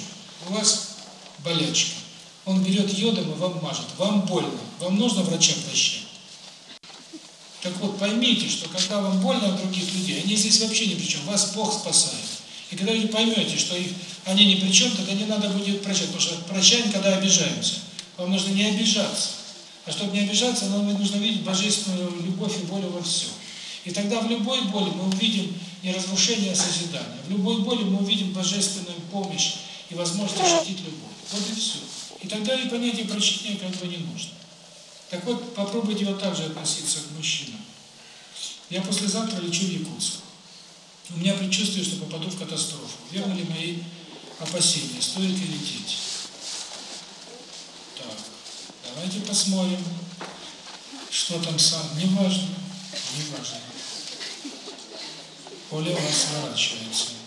У вас болельщика. Он берет йодом и вам мажет. Вам больно. Вам нужно врача прощать. Так вот, поймите, что когда вам больно от других людей, они здесь вообще ни при чем. Вас Бог спасает. И когда вы поймете, что их, они ни при чем, тогда не надо будет прощать. Потому что прощаем, когда обижаемся. Вам нужно не обижаться. А чтобы не обижаться, нам нужно видеть божественную любовь и волю во всем. И тогда в любой боли мы увидим не разрушение, а созидание. В любой боли мы увидим божественную помощь и возможность защитить любовь. Вот и все. И тогда и понятие прочтения как бы не нужно. Так вот, попробуйте вот так же относиться к мужчинам. Я послезавтра лечу в Якутск. У меня предчувствие, что попаду в катастрофу. Верно ли мои опасения? Стоит ли лететь? Так, давайте посмотрим, что там сам. Не важно, не важно. Поле у нас сворачивается.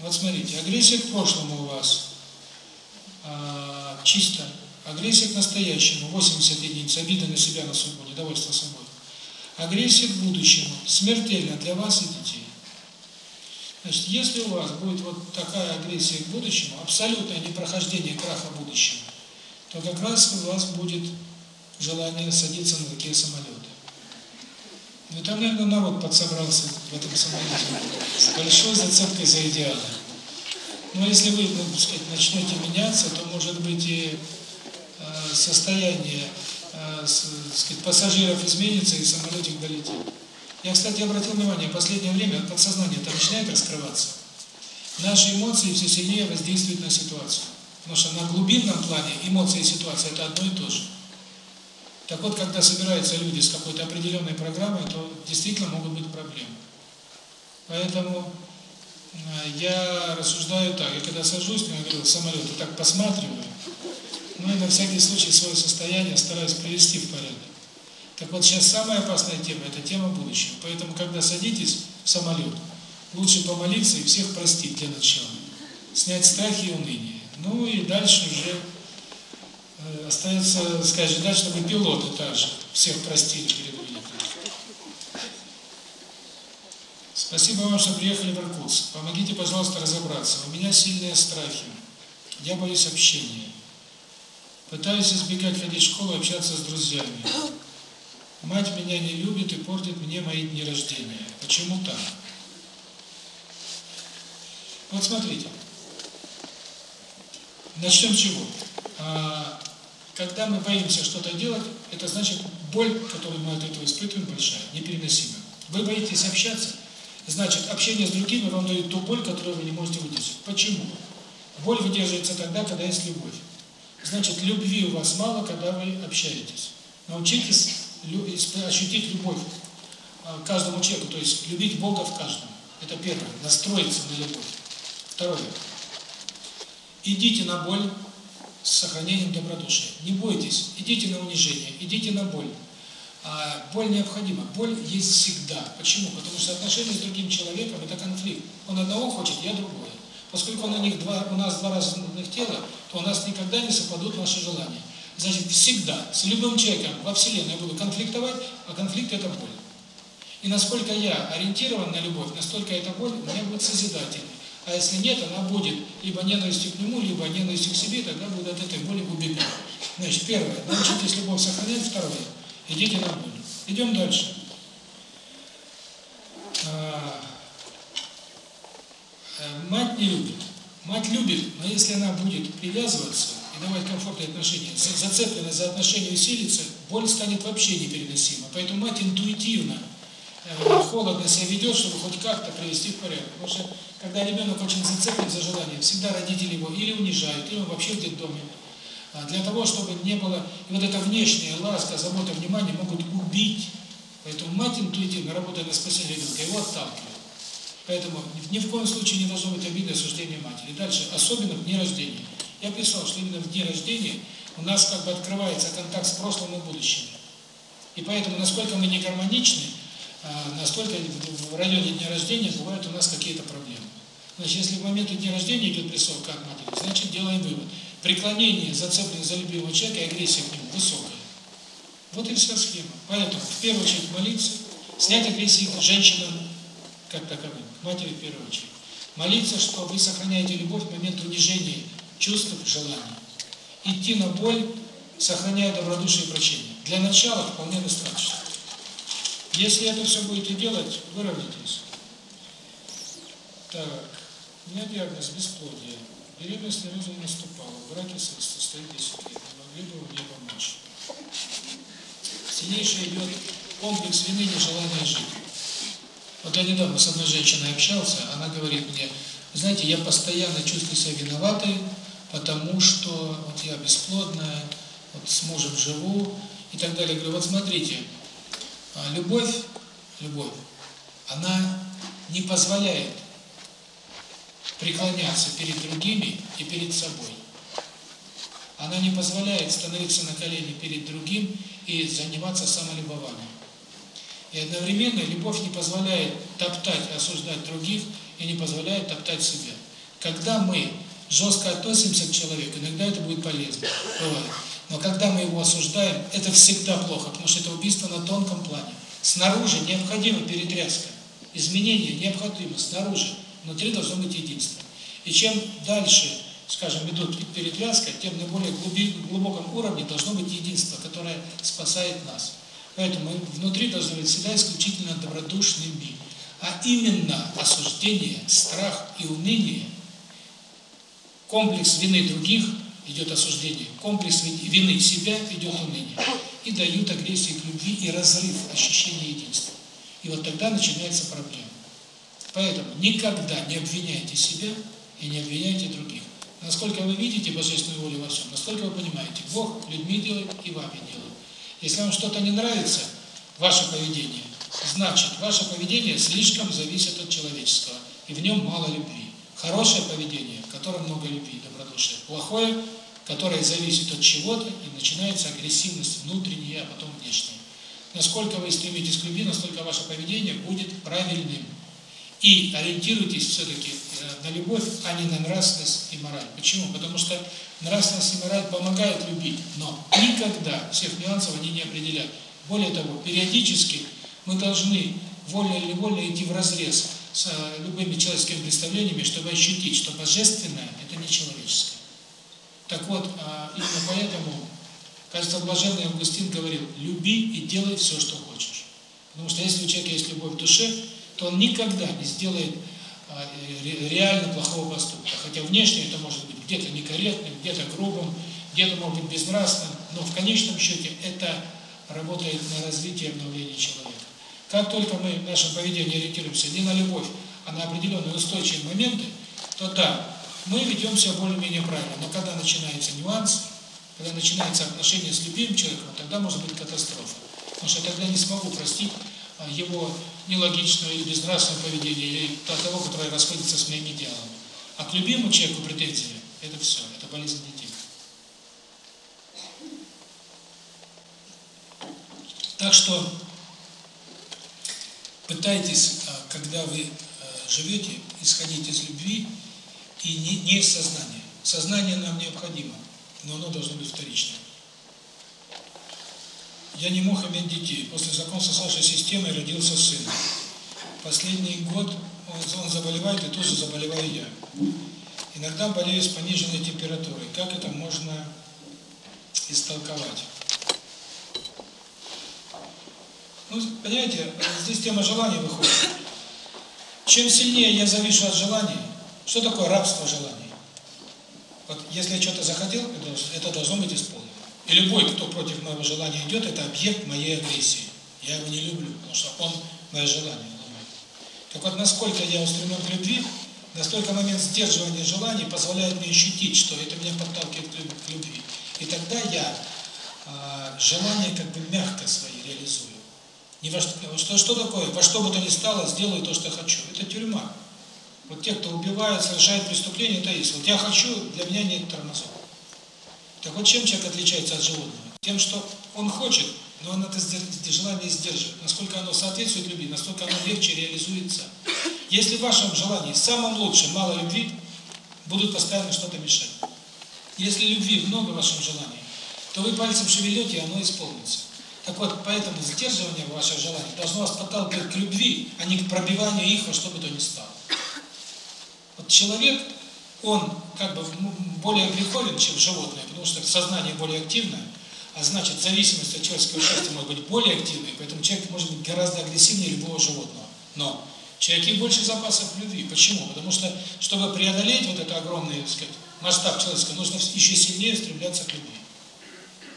Вот смотрите, агрессия к прошлому у вас а, чисто, агрессия к настоящему 80 единиц, обида на себя, на судьбу, недовольство собой. Агрессия к будущему смертельна для вас и детей. Значит, если у вас будет вот такая агрессия к будущему, абсолютное непрохождение краха будущего, то как раз у вас будет желание садиться на такие самолеты тогда, наверное, народ подсобрался в этом самолете с большой зацепкой за идеалы. Но если вы, ну, так сказать, начнете меняться, то, может быть, и э, состояние э, сказать, пассажиров изменится и самолетик долетит. Я, кстати, обратил внимание, в последнее время подсознание там начинает раскрываться. Наши эмоции все сильнее воздействуют на ситуацию. Потому что на глубинном плане эмоции и ситуация – это одно и то же. Так вот, когда собираются люди с какой-то определенной программой, то действительно могут быть проблемы. Поэтому э, я рассуждаю так, я когда сажусь, я говорю: самолет, я так посматриваю, ну и на всякий случай свое состояние стараюсь привести в порядок. Так вот, сейчас самая опасная тема – это тема будущего. Поэтому, когда садитесь в самолет, лучше помолиться и всех простить для начала. Снять страхи и уныние. Ну и дальше уже Остается сказать, да, чтобы пилоты также всех простили перед меня. Спасибо вам, что приехали в Иркутск. Помогите, пожалуйста, разобраться. У меня сильные страхи. Я боюсь общения. Пытаюсь избегать ходить в школу, общаться с друзьями. Мать меня не любит и портит мне мои дни рождения. Почему так? Вот смотрите. Начнем с чего? А, когда мы боимся что-то делать, это значит боль, которую мы от этого испытываем, большая, непереносимая. Вы боитесь общаться, значит общение с другими вам дает ту боль, которую вы не можете выдержать. Почему? Боль выдерживается тогда, когда есть любовь. Значит, любви у вас мало, когда вы общаетесь. Научитесь ощутить любовь к каждому человеку, то есть любить Бога в каждом. Это первое, настроиться на любовь. Второе, идите на боль, с сохранением добродушия. Не бойтесь, идите на унижение, идите на боль. А боль необходима. Боль есть всегда. Почему? Потому что отношения с другим человеком – это конфликт. Он одного хочет, я другое. Поскольку на них два, у нас два разных тела, то у нас никогда не совпадут наши желания. Значит, всегда, с любым человеком во Вселенной я буду конфликтовать, а конфликт – это боль. И насколько я ориентирован на любовь, настолько эта боль у меня будет созидательна. А если нет, она будет либо ненавистью к нему, либо ненавистью к себе, тогда будет от этой боли убегать. Значит, первое, научитесь любовь сохранять, второе, идите на боль. Идем дальше. А, э, мать не любит. Мать любит, но если она будет привязываться и давать комфортные отношения, зацеплена за отношения усилится, боль станет вообще непереносима. Поэтому мать интуитивно, э, холодно себя ведет, чтобы хоть как-то привести в порядок. Потому что когда ребенок очень зацеплен за желание, всегда родители его или унижают, или вообще в доме. А для того, чтобы не было... И вот эта внешняя ласка, забота, внимание могут убить. Поэтому мать интуитивно, работая на спасение ребенка, его отталкивает. Поэтому ни в коем случае не должно быть обидное суждение матери. Дальше, особенно в дни рождения. Я писал, что именно в дни рождения у нас как бы открывается контакт с прошлым и будущим. И поэтому, насколько мы не гармоничны, настолько в районе дня рождения бывают у нас какие-то проблемы. Значит, если в момент дня рождения идет прессовка от матери, значит, делаем вывод. Преклонение, зацепленное за любимого человека и агрессия к нему высокая. Вот и вся схема. Поэтому, в первую очередь, молиться, снять агрессию женщинам как таковым, к матери в первую очередь. Молиться, что вы сохраняете любовь в момент унижения чувств, желаний. Идти на боль, сохраняя добродушие и прощение. Для начала вполне достаточно. Если это все будете делать, вы. Так меня диагноз бесплодие. Беременность ни разу не наступала. Браки браке состоит 10 лет. Не могли бы мне помочь? Сильнейший идет комплекс вины нежелания жить. Вот я недавно с одной женщиной общался, она говорит мне, знаете, я постоянно чувствую себя виноватой, потому что вот я бесплодная, вот с мужем живу и так далее. Я говорю, вот смотрите, любовь, любовь, она не позволяет преклоняться перед другими и перед собой. Она не позволяет становиться на колени перед другим и заниматься самолюбованием. И одновременно любовь не позволяет топтать, осуждать других и не позволяет топтать себя. Когда мы жестко относимся к человеку, иногда это будет полезно, бывает. Но когда мы его осуждаем, это всегда плохо, потому что это убийство на тонком плане. Снаружи необходима перетряска, изменения необходимы снаружи внутри должно быть единство. И чем дальше, скажем, идут перетряска, тем на более глубоком уровне должно быть единство, которое спасает нас. Поэтому внутри должны быть всегда исключительно добродушными. А именно осуждение, страх и уныние, комплекс вины других идет осуждение, комплекс вины себя идет уныние. И дают агрессию к любви и разрыв ощущения единства. И вот тогда начинается проблема. Поэтому никогда не обвиняйте себя и не обвиняйте других. Насколько вы видите Божественную волю во всем, насколько вы понимаете, Бог людьми делает и вами делает. Если вам что-то не нравится, ваше поведение, значит, ваше поведение слишком зависит от человечества и в нем мало любви. Хорошее поведение, в котором много любви и добродушия. Плохое, которое зависит от чего-то, и начинается агрессивность внутренняя, а потом внешняя. Насколько вы стремитесь к любви, настолько ваше поведение будет правильным и ориентируйтесь все-таки на любовь, а не на нравственность и мораль. Почему? Потому что нравственность и мораль помогают любить, но никогда всех нюансов они не определяют. Более того, периодически мы должны вольно или невольно идти в разрез с любыми человеческими представлениями, чтобы ощутить, что божественное – это не человеческое. Так вот, именно поэтому, кажется, блаженный Августин говорил, люби и делай все, что хочешь. Потому что если у человека есть любовь в душе, то он никогда не сделает а, э, реально плохого поступка. Хотя внешне это может быть где-то некорректным, где-то грубым, где-то может быть безнравственным, но в конечном счете это работает на развитие обновления человека. Как только мы в нашем поведении ориентируемся не на любовь, а на определенные устойчивые моменты, то да, мы ведем себя более-менее правильно. Но когда начинается нюанс, когда начинается отношение с любимым человеком, тогда может быть катастрофа. Потому что я тогда не смогу простить его нелогичного или безнравственного поведения, или от того, который расходится с моим идеалом. А к любимому человеку претензии – это все, это болезнь детей. Так что пытайтесь, а, когда вы а, живете, исходить из любви и не из сознания. Сознание нам необходимо, но оно должно быть вторичным. Я не мог иметь детей. После закона сосался системы родился сын. Последний год он, заболевает, и тоже заболеваю я. Иногда болею с пониженной температурой. Как это можно истолковать? Ну, понимаете, здесь тема желания выходит. Чем сильнее я завишу от желаний, что такое рабство желаний? Вот если я что-то захотел, это должно быть исполнено. И любой, кто против моего желания идет, это объект моей агрессии. Я его не люблю, потому что он мое желание ломает. Так вот, насколько я устремлен к любви, настолько момент сдерживания желаний позволяет мне ощутить, что это меня подталкивает к любви. И тогда я э, желание как бы мягко свои реализую. Не во что, что, что такое? Во что бы то ни стало, сделаю то, что хочу. Это тюрьма. Вот те, кто убивает, совершает преступление, это есть. Вот я хочу, для меня нет тормозов. Так вот чем человек отличается от животного? Тем, что он хочет, но он это желание сдерживает. Насколько оно соответствует любви, настолько оно легче реализуется. Если в вашем желании, самом лучшем, мало любви, будут постоянно что-то мешать. Если любви много в вашем желании, то вы пальцем шевелете, и оно исполнится. Так вот, поэтому сдерживание ваших желаний должно вас подталкивать к любви, а не к пробиванию их во что бы то ни стало. Вот человек, он как бы более греховен, чем животное, потому что сознание более активное, а значит зависимость от человеческого участия может быть более активной, поэтому человек может быть гораздо агрессивнее любого животного. Но человек человеке больше запасов любви. Почему? Потому что, чтобы преодолеть вот этот огромный так сказать, масштаб человеческого, нужно еще сильнее стремляться к любви.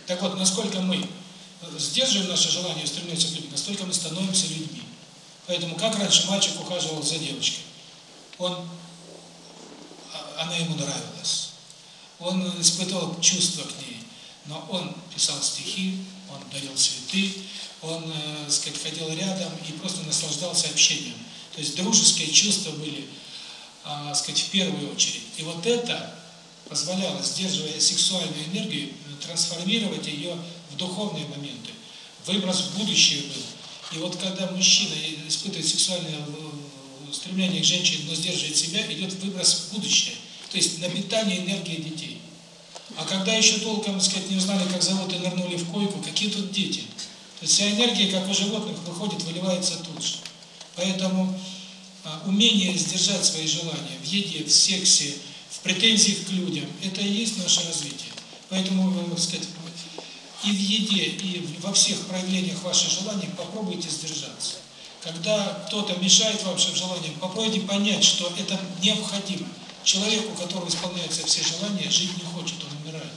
Так вот, насколько мы э, сдерживаем наше желание стремиться к любви, настолько мы становимся людьми. Поэтому, как раньше мальчик ухаживал за девочкой, он, а, она ему нравилась он испытывал чувства к ней, но он писал стихи, он дарил цветы, он, э, так сказать, ходил рядом и просто наслаждался общением. То есть дружеские чувства были, а, так сказать, в первую очередь. И вот это позволяло, сдерживая сексуальную энергию, трансформировать ее в духовные моменты. Выброс в будущее был. И вот когда мужчина испытывает сексуальное э, стремление к женщине, но сдерживает себя, идет выброс в будущее – то есть на питание энергии детей. А когда еще толком, сказать, не знали, как зовут, и нырнули в койку, какие тут дети? То есть вся энергия, как у животных, выходит, выливается тут же. Поэтому а, умение сдержать свои желания в еде, в сексе, в претензиях к людям, это и есть наше развитие. Поэтому, э, так сказать, и в еде, и во всех проявлениях ваших желаний попробуйте сдержаться. Когда кто-то мешает вашим желаниям, попробуйте понять, что это необходимо человеку, которому исполняются все желания, жить не хочет, он умирает.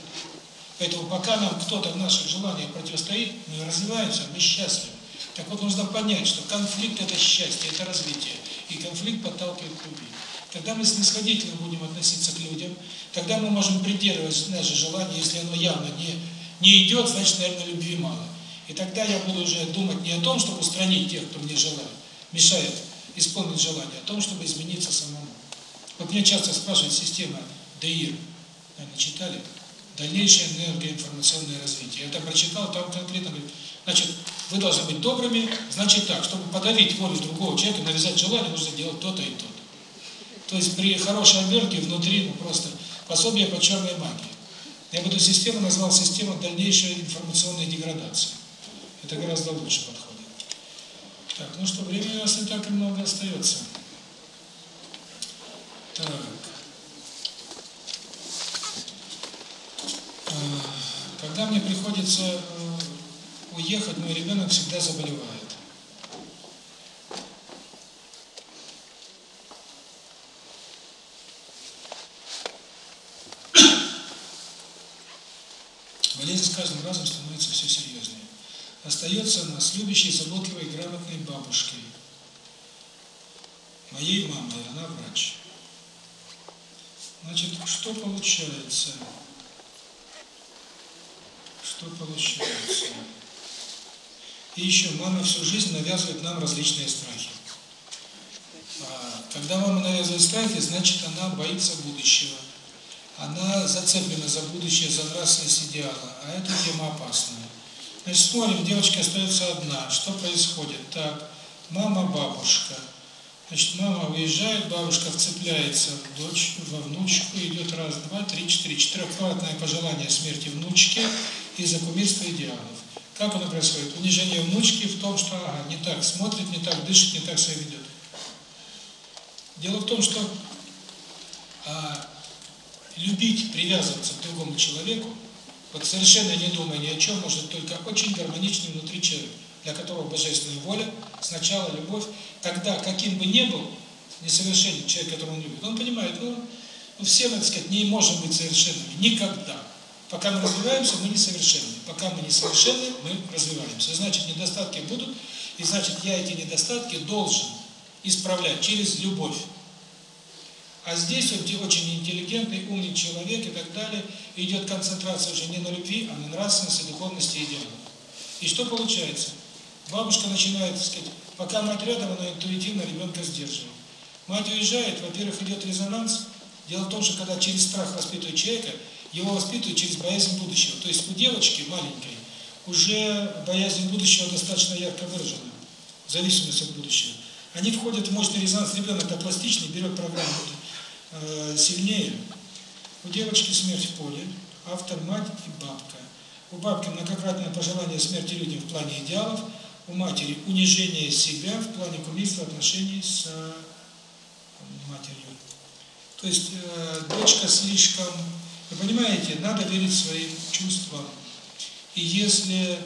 Поэтому пока нам кто-то в наших желаниях противостоит, мы развиваемся, мы счастливы. Так вот нужно понять, что конфликт – это счастье, это развитие. И конфликт подталкивает к любви. Когда мы снисходительно будем относиться к людям, тогда мы можем придерживать наше желания, если оно явно не, не идет, значит, наверное, любви мало. И тогда я буду уже думать не о том, чтобы устранить тех, кто мне желает, мешает исполнить желание, а о том, чтобы измениться самому. Вот мне часто спрашивают система ДИР, наверное, читали, дальнейшее энергоинформационное развитие. Я это прочитал, там конкретно говорит, значит, вы должны быть добрыми, значит так, чтобы подавить волю другого человека, навязать желание, нужно делать то-то и то-то. То есть при хорошей энергии внутри ну, просто пособие по черной магии. Я бы эту систему назвал система дальнейшей информационной деградации. Это гораздо лучше подходит. Так, ну что, времени у нас не так и много остается. Когда мне приходится э, уехать, мой ребенок всегда заболевает. Болезнь с каждым разом становится все серьезнее. Остается нас любящей, заботливой, грамотной бабушкой. Моей мамой, она врач. Значит, что получается? Что получается? И еще мама всю жизнь навязывает нам различные страхи. А, когда мама навязывает страхи, значит, она боится будущего. Она зацеплена за будущее, за нравственность идеала. А эта тема опасная. Значит, смотрим, девочка остается одна. Что происходит? Так, мама, бабушка – Значит, мама уезжает, бабушка вцепляется в дочь, во внучку, идет раз, два, три, четыре, четырехкратное пожелание смерти внучки из-за кумирства идеалов. Как оно происходит? Унижение внучки в том, что ага, не так смотрит, не так дышит, не так себя ведет. Дело в том, что а, любить, привязываться к другому человеку, вот совершенно не думая ни о чем, может только очень гармоничный внутри человека для которого божественная воля, сначала любовь, тогда, каким бы ни был несовершенен человек, которого он любит, он понимает, ну, ну все, так сказать, не можем быть совершенными, никогда. Пока мы развиваемся, мы несовершенны. Пока мы несовершенны, мы развиваемся. Значит, недостатки будут, и значит, я эти недостатки должен исправлять через любовь. А здесь он очень интеллигентный, умный человек и так далее. Идет концентрация уже не на любви, а на нравственности, духовности и идеалов. И что получается? Бабушка начинает, так сказать, пока мать рядом, она интуитивно ребенка сдерживает. Мать уезжает, во-первых, идет резонанс. Дело в том, что когда через страх воспитывают человека, его воспитывают через боязнь будущего. То есть у девочки маленькой уже боязнь будущего достаточно ярко выражена, зависимость от будущего. Они входят в мощный резонанс, ребенок пластичный, берет программу э, сильнее. У девочки смерть в поле, автор мать и бабка. У бабки многократное пожелание смерти людям в плане идеалов – у матери унижение себя в плане кумирства отношений с э, матерью. То есть э, дочка слишком... Вы понимаете, надо верить своим чувствам. И если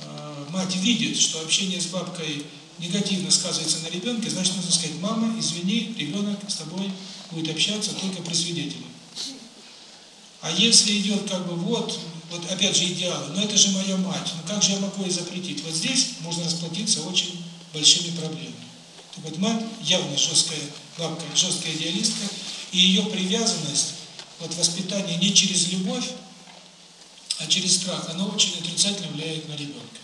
э, мать видит, что общение с бабкой негативно сказывается на ребенке, значит нужно сказать, мама, извини, ребенок с тобой будет общаться только при свидетеле. А если идет как бы вот, вот опять же идеалы, но это же моя мать, ну как же я могу ее запретить? Вот здесь можно расплатиться очень большими проблемами. Так вот мать явно жесткая бабка, жесткая идеалистка, и ее привязанность, вот воспитание не через любовь, а через страх, оно очень отрицательно влияет на ребенка.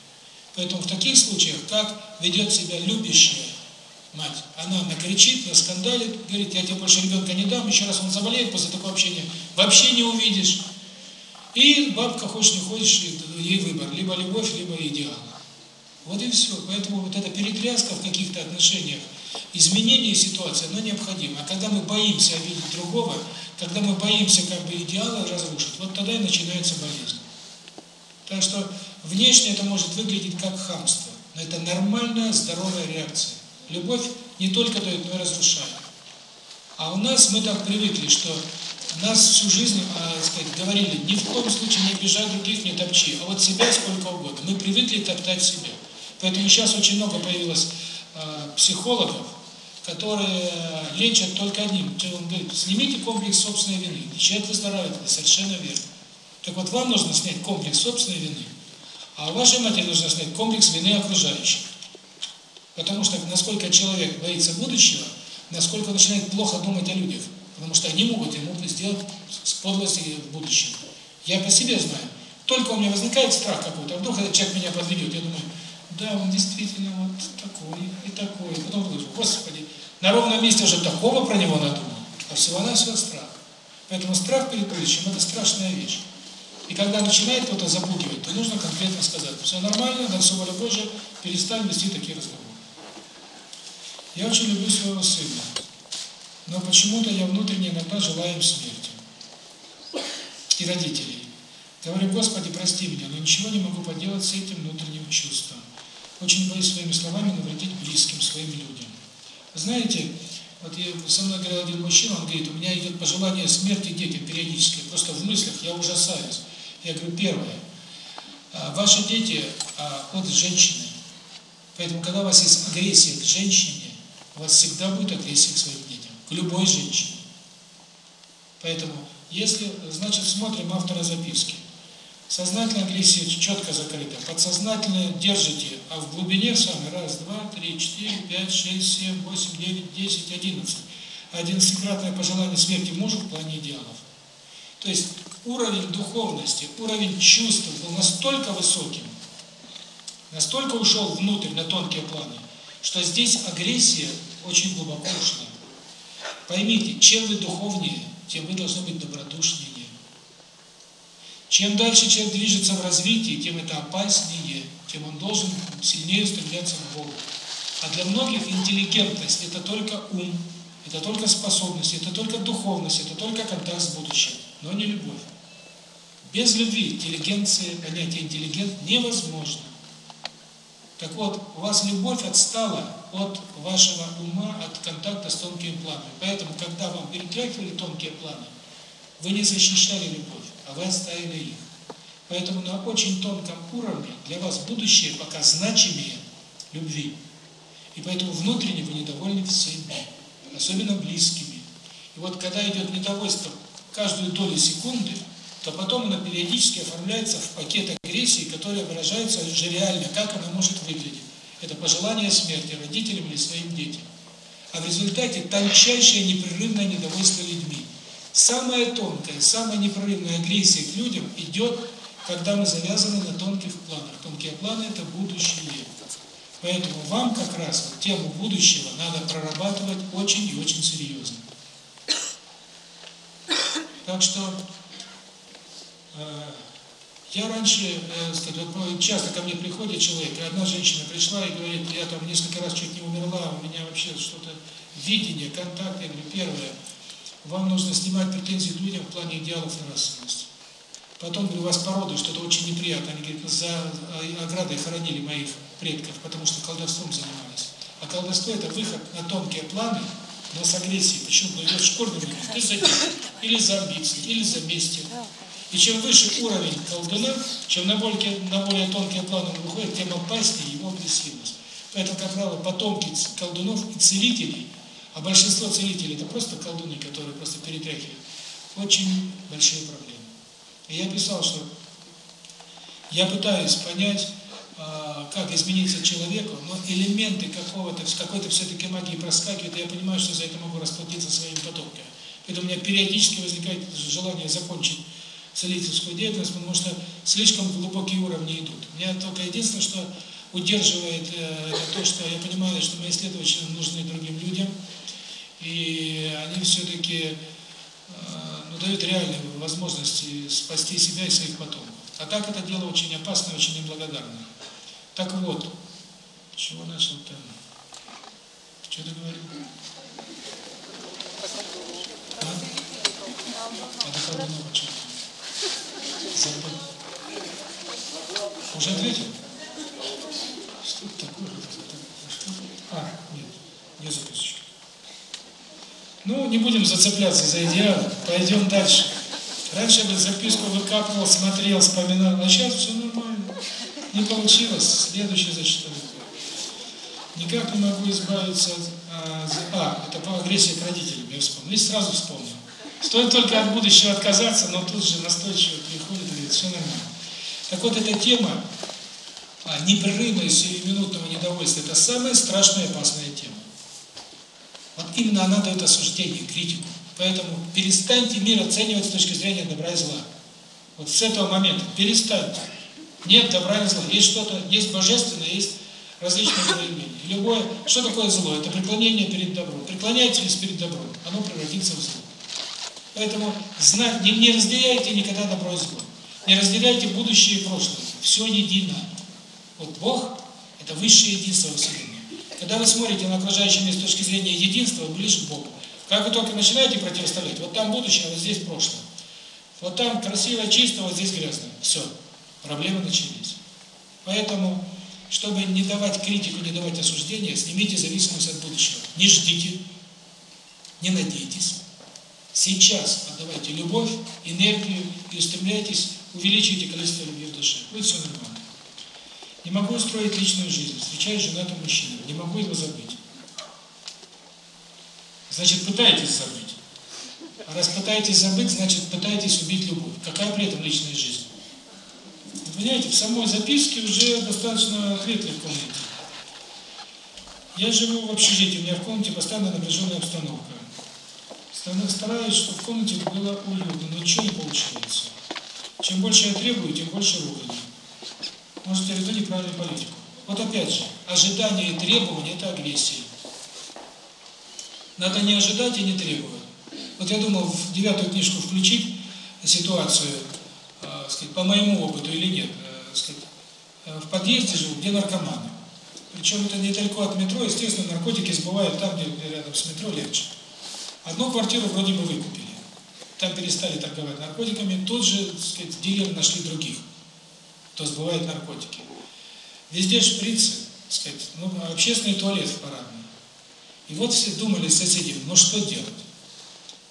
Поэтому в таких случаях, как ведет себя любящая, мать, она накричит, наскандалит, говорит, я тебе больше ребенка не дам, еще раз он заболеет после такого общения, вообще не увидишь. И бабка, хочешь не хочешь, ей выбор, либо любовь, либо идеал. Вот и все. Поэтому вот эта перетряска в каких-то отношениях, изменение ситуации, оно необходимо. А когда мы боимся обидеть другого, когда мы боимся как бы идеала разрушить, вот тогда и начинается болезнь. Так что внешне это может выглядеть как хамство, но это нормальная здоровая реакция. Любовь не только дает, но и разрушает. А у нас мы так привыкли, что нас всю жизнь, а, сказать, говорили, ни в коем случае не обижай других, не топчи, а вот себя сколько угодно. Мы привыкли топтать себя. Поэтому сейчас очень много появилось э, психологов, которые лечат только одним. Он говорит, снимите комплекс собственной вины, и человек выздоравливает, это совершенно верно. Так вот, вам нужно снять комплекс собственной вины, а вашей матери нужно снять комплекс вины окружающих. Потому что насколько человек боится будущего, насколько начинает плохо думать о людях. Потому что они могут ему сделать с подлости в будущем. Я по себе знаю. Только у меня возникает страх какой-то. А вдруг этот человек меня подведет. Я думаю, да, он действительно вот такой и такой. Потом думаю, господи, на ровном месте уже такого про него надумал. А всего на все страх. Поэтому страх перед будущим – это страшная вещь. И когда начинает кто-то запугивать, то нужно конкретно сказать, все нормально, на все воля перестань вести такие разговоры. Я очень люблю своего сына, но почему-то я внутренне иногда желаю им смерти. И родителей. Говорю, Господи, прости меня, но ничего не могу поделать с этим внутренним чувством. Очень боюсь своими словами навредить близким, своим людям. Знаете, вот я, со мной говорил один мужчина, он говорит, у меня идет пожелание смерти детям периодически, просто в мыслях я ужасаюсь. Я говорю, первое, а, ваши дети а, от женщины, поэтому когда у вас есть агрессия к женщине, у вас всегда будет агрессия к своим детям, к любой женщине. Поэтому, если, значит, смотрим автора записки. Сознательная агрессия четко закрыта, подсознательная держите, а в глубине сами раз, два, три, четыре, пять, шесть, семь, восемь, девять, десять, одиннадцать. Одиннадцатикратное пожелание смерти мужу в плане идеалов. То есть уровень духовности, уровень чувств был настолько высоким, настолько ушел внутрь на тонкие планы, что здесь агрессия очень глубоко ушла. Поймите, чем вы духовнее, тем вы должны быть добродушнее. Чем дальше человек движется в развитии, тем это опаснее, тем он должен сильнее устремляться к Богу. А для многих интеллигентность – это только ум, это только способность, это только духовность, это только контакт с будущим, но не любовь. Без любви интеллигенция, понятие интеллигент невозможно. Так вот, у вас любовь отстала от вашего ума, от контакта с тонкими планами. Поэтому, когда вам перетряхивали тонкие планы, вы не защищали любовь, а вы оставили их. Поэтому на очень тонком уровне для вас будущее пока значимее любви. И поэтому внутренне вы недовольны всеми, особенно близкими. И вот когда идет недовольство каждую долю секунды – то потом она периодически оформляется в пакет агрессии, который выражается уже реально, как она может выглядеть. Это пожелание смерти родителям или своим детям. А в результате тончайшее непрерывное недовольство людьми. Самая тонкая, самая непрерывная агрессия к людям идет, когда мы завязаны на тонких планах. Тонкие планы – это будущее. Поэтому вам как раз вот тему будущего надо прорабатывать очень и очень серьезно. Так что я раньше, часто ко мне приходит человек, и одна женщина пришла и говорит, я там несколько раз чуть не умерла, у меня вообще что-то видение, контакты. Я говорю, первое, вам нужно снимать претензии к людям в плане идеалов и расовости. Потом, говорю, у вас породы, что-то очень неприятно. Они говорят, за оградой хоронили моих предков, потому что колдовством занимались. А колдовство – это выход на тонкие планы, но с агрессией. Почему? Ну, идет школьный ты за или за амбиции, или за месть. И чем выше уровень колдуна, чем на более, на более тонкие планы он выходит, тем опаснее его агрессивность. Поэтому, как правило, потомки колдунов и целителей, а большинство целителей – это просто колдуны, которые просто перетряхивают, очень большие проблемы. И я писал, что я пытаюсь понять, а, как измениться человеку, но элементы какого-то, какой-то все-таки магии проскакивают, и я понимаю, что за это могу расплатиться своими потомками. Поэтому у меня периодически возникает желание закончить целительскую деятельность, потому что слишком глубокие уровни идут. Меня только единственное, что удерживает это то, что я понимаю, что мои исследователи нужны другим людям, и они все-таки ну, дают реальные возможности спасти себя и своих потомков. А так это дело очень опасное, очень неблагодарное. Так вот, чего начал-то? Что ты говорил? А? А до кого уже ответил? Что такое? А, нет, не записочка. Ну, не будем зацепляться за идеал, пойдем дальше. Раньше я записку выкапывал, смотрел, вспоминал, а сейчас все нормально. Не получилось, следующий зачитаю. Никак не могу избавиться от... А, а это по агрессии к родителям, я вспомнил. И сразу вспомнил. Стоит только от будущего отказаться, но тут же настойчиво приходит и говорит, все нормально. Так вот, эта тема а, непрерывного сиюминутного недовольства – это самая страшная и опасная тема. Вот именно она дает осуждение, критику. Поэтому перестаньте мир оценивать с точки зрения добра и зла. Вот с этого момента перестаньте. Нет добра и зла. Есть что-то, есть божественное, есть различные проявления. Любое, что такое зло? Это преклонение перед добром. Преклоняйтесь перед добром, оно превратится в зло. Поэтому не, разделяйте никогда добро и зло. Не разделяйте будущее и прошлое. Все едино. Вот Бог – это высшее единство во Вселенной. Когда вы смотрите на окружающий мир с точки зрения единства, вы ближе к Богу. Как вы только начинаете противостоять, вот там будущее, а вот здесь прошлое. Вот там красиво, чисто, вот здесь грязно. Все, проблемы начались. Поэтому, чтобы не давать критику, не давать осуждения, снимите зависимость от будущего. Не ждите, не надейтесь сейчас отдавайте любовь, энергию и устремляйтесь, увеличите количество любви в душе. Будет все нормально. Не могу устроить личную жизнь, встречаю женатого мужчину, не могу его забыть. Значит, пытаетесь забыть. А раз пытаетесь забыть, значит, пытаетесь убить любовь. Какая при этом личная жизнь? Вы понимаете, в самой записке уже достаточно ответ легко найти. Я живу в общежитии, у меня в комнате постоянно напряженная обстановка. Она старается, чтобы в комнате было уютно, но ничего не получается. Чем больше я требую, тем больше ругань. Может, я веду неправильную политику. Вот опять же, ожидание и требование – это агрессия. Надо не ожидать и не требовать. Вот я думал в девятую книжку включить ситуацию, э, сказать, по моему опыту или нет. Э, сказать, э, в подъезде жил, где наркоманы. Причем это недалеко от метро, естественно, наркотики сбывают там, где рядом с метро легче. Одну квартиру вроде бы выкупили. Там перестали торговать наркотиками, тут же, так сказать, дилеры нашли других, кто сбывает наркотики. Везде шприцы, так сказать, ну, общественный туалет в парадной. И вот все думали соседи, ну что делать?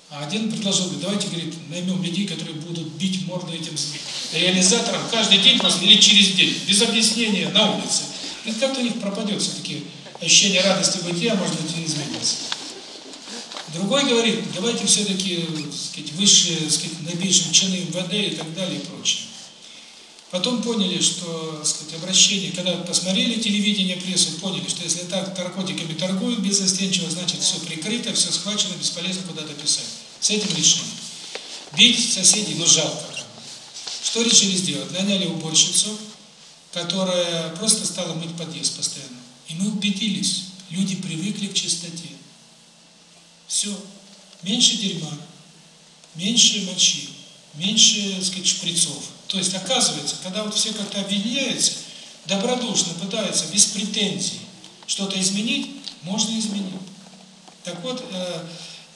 А один предложил, говорит, давайте, говорит, наймем людей, которые будут бить морду этим реализаторам каждый день или через день, без объяснения, на улице. Ведь как-то у них пропадет все-таки ощущение радости бытия, может быть, и изменится. Другой говорит, давайте все-таки сказать, выше, сказать, наибольшим чины МВД и так далее и прочее. Потом поняли, что сказать, обращение, когда посмотрели телевидение, прессу, поняли, что если так наркотиками торгуют безостенчиво, значит все прикрыто, все схвачено, бесполезно куда-то писать. С этим решили. Бить соседей, но жалко. Что решили сделать? Наняли уборщицу, которая просто стала мыть подъезд постоянно. И мы убедились, люди привыкли к чистоте. Все. Меньше дерьма, меньше мочи, меньше, так сказать, шприцов. То есть, оказывается, когда вот все как-то объединяются, добродушно пытаются, без претензий, что-то изменить, можно изменить. Так вот, э,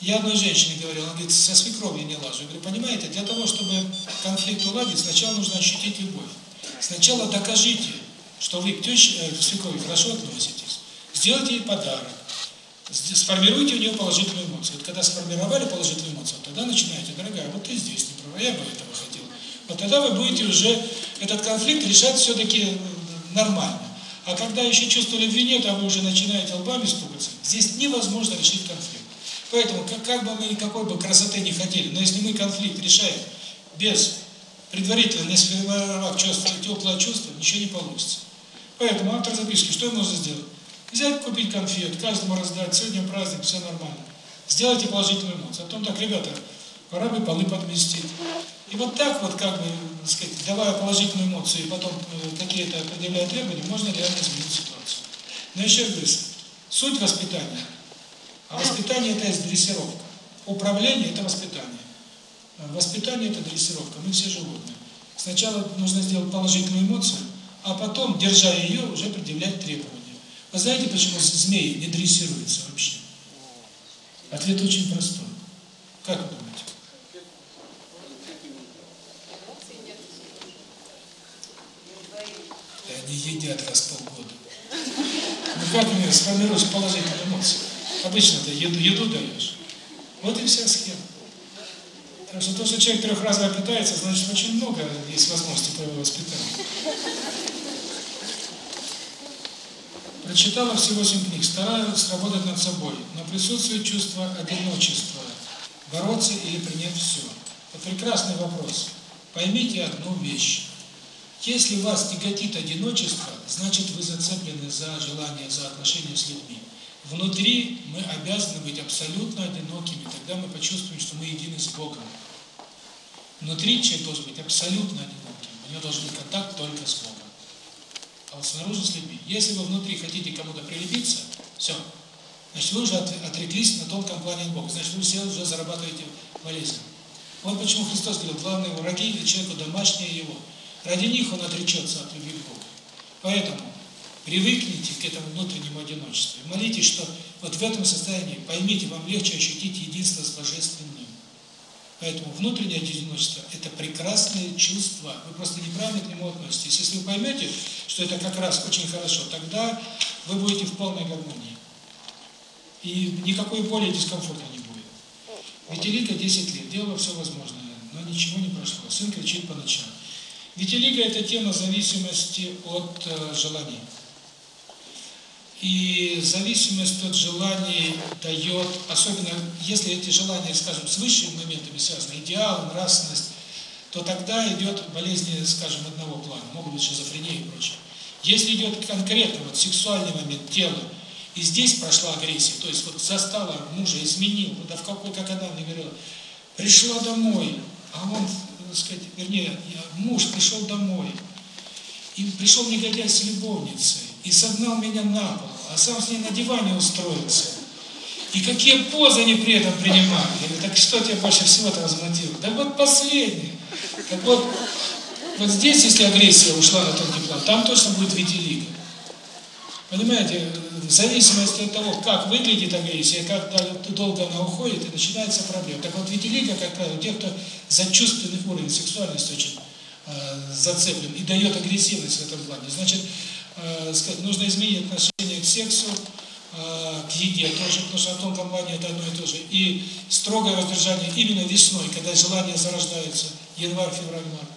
я одной женщине говорил, она говорит, со свекровью не лажу. Я говорю, понимаете, для того, чтобы конфликт уладить, сначала нужно ощутить любовь. Сначала докажите, что вы к, теще, э, к свекрови хорошо относитесь. Сделайте ей подарок сформируйте у нее положительную эмоцию. Вот когда сформировали положительную эмоцию, тогда начинаете, дорогая, вот ты здесь не права, я бы этого хотел. Вот тогда вы будете уже этот конфликт решать все-таки э, нормально. А когда еще чувство любви нет, а вы уже начинаете лбами стукаться, здесь невозможно решить конфликт. Поэтому, как, как бы мы никакой бы красоты не хотели, но если мы конфликт решаем без предварительно, не сформировав чувство, теплое чувство, ничего не получится. Поэтому автор записки, что нужно сделать? Взять, купить конфет, каждому раздать, сегодня праздник, все нормально. Сделайте положительную эмоцию. А потом так, ребята, пора бы полы подместить. И вот так вот, как бы, сказать, давая положительную эмоцию, и потом какие-то определяя требования, можно реально изменить ситуацию. Но еще раз, суть воспитания. А воспитание – это есть дрессировка. Управление – это воспитание. Воспитание – это дрессировка. Мы все животные. Сначала нужно сделать положительную эмоцию, а потом, держа ее, уже предъявлять требования. А знаете, почему змеи не дрессируются вообще? Ответ очень простой. Как вы думаете? И они едят раз в полгода. Ну как мне сформируешь положительные эмоции? Обычно ты еду, еду даешь. Вот и вся схема. Потому что то, что человек трех раз питается, значит, очень много есть возможности по его воспитанию. Прочитала всего семь книг, старалась работать над собой, но присутствует чувство одиночества, бороться или принять все. Вот прекрасный вопрос. Поймите одну вещь. Если вас тяготит одиночество, значит вы зацеплены за желание, за отношения с людьми. Внутри мы обязаны быть абсолютно одинокими, тогда мы почувствуем, что мы едины с Богом. Внутри человек должен быть абсолютно одиноким, у него должен быть контакт только с Богом а вот снаружи с любви. Если вы внутри хотите кому-то прилепиться, все. Значит, вы уже отреклись на тонком плане от Бога. Значит, вы все уже зарабатываете болезнь. Вот почему Христос говорил, главные враги для человека домашнее его. Ради них он отречется от любви к Богу. Поэтому привыкните к этому внутреннему одиночеству. Молитесь, что вот в этом состоянии, поймите, вам легче ощутить единство с Божественным. Поэтому внутреннее одиночество – это прекрасные чувства. Вы просто неправильно к нему относитесь. Если вы поймете, что это как раз очень хорошо, тогда вы будете в полной гармонии. И никакой боли и дискомфорта не будет. Витилика 10 лет, делала все возможное, но ничего не прошло. Сын кричит по ночам. Витилика – это тема зависимости от э, желаний. И зависимость от желаний дает, особенно если эти желания, скажем, с высшими моментами связаны, идеал, нравственность, то тогда идет болезни, скажем, одного плана, могут быть шизофрения и прочее. Если идет конкретно вот сексуальный момент тела, и здесь прошла агрессия, то есть вот застала мужа, изменил, да в какой, как она мне говорила, пришла домой, а он, так сказать, вернее, муж пришел домой, и пришел негодяй с любовницей, и согнал меня на пол, а сам с ней на диване устроился. И какие позы они при этом принимали. Я говорю, так что тебя больше всего это возмутило? Да вот последнее. Так вот, вот здесь, если агрессия ушла на тонкий план, там точно будет витилиго. Понимаете, в зависимости от того, как выглядит агрессия, как долго она уходит, и начинается проблема. Так вот, витилиго, как правило, те, кто за чувственный уровень сексуальности очень э, зацеплен и дает агрессивность в этом плане, значит, э, сказать, нужно изменить отношение к сексу, э, к еде тоже, потому что в том компании это одно и то же. И строгое воздержание именно весной, когда желание зарождается, январь, февраль, март.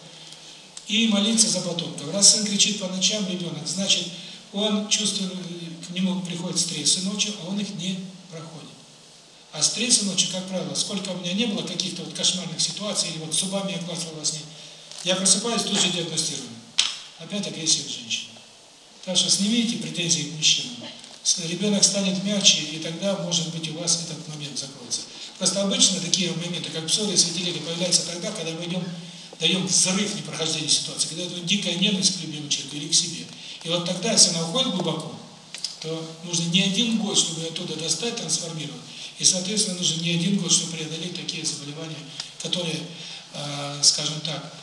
И молиться за потомков. Раз сын кричит по ночам, ребенок, значит, он чувствует, к нему приходят стрессы ночью, а он их не проходит. А стрессы ночью, как правило, сколько у меня не было каких-то вот кошмарных ситуаций, или вот зубами я клацал во сне, я просыпаюсь, тут же диагностирую. Опять агрессия женщины. Так что снимите претензии к мужчинам. Ребенок станет мягче, и тогда, может быть, у вас этот момент закроется. Просто обычно такие моменты, как псори, светилики, появляются тогда, когда мы идем, даем взрыв непрохождения ситуации, когда это дикая ненависть к любимому человеку или к себе. И вот тогда, если она уходит глубоко, то нужно не один год, чтобы оттуда достать, трансформировать. И, соответственно, нужно не один год, чтобы преодолеть такие заболевания, которые, э, скажем так,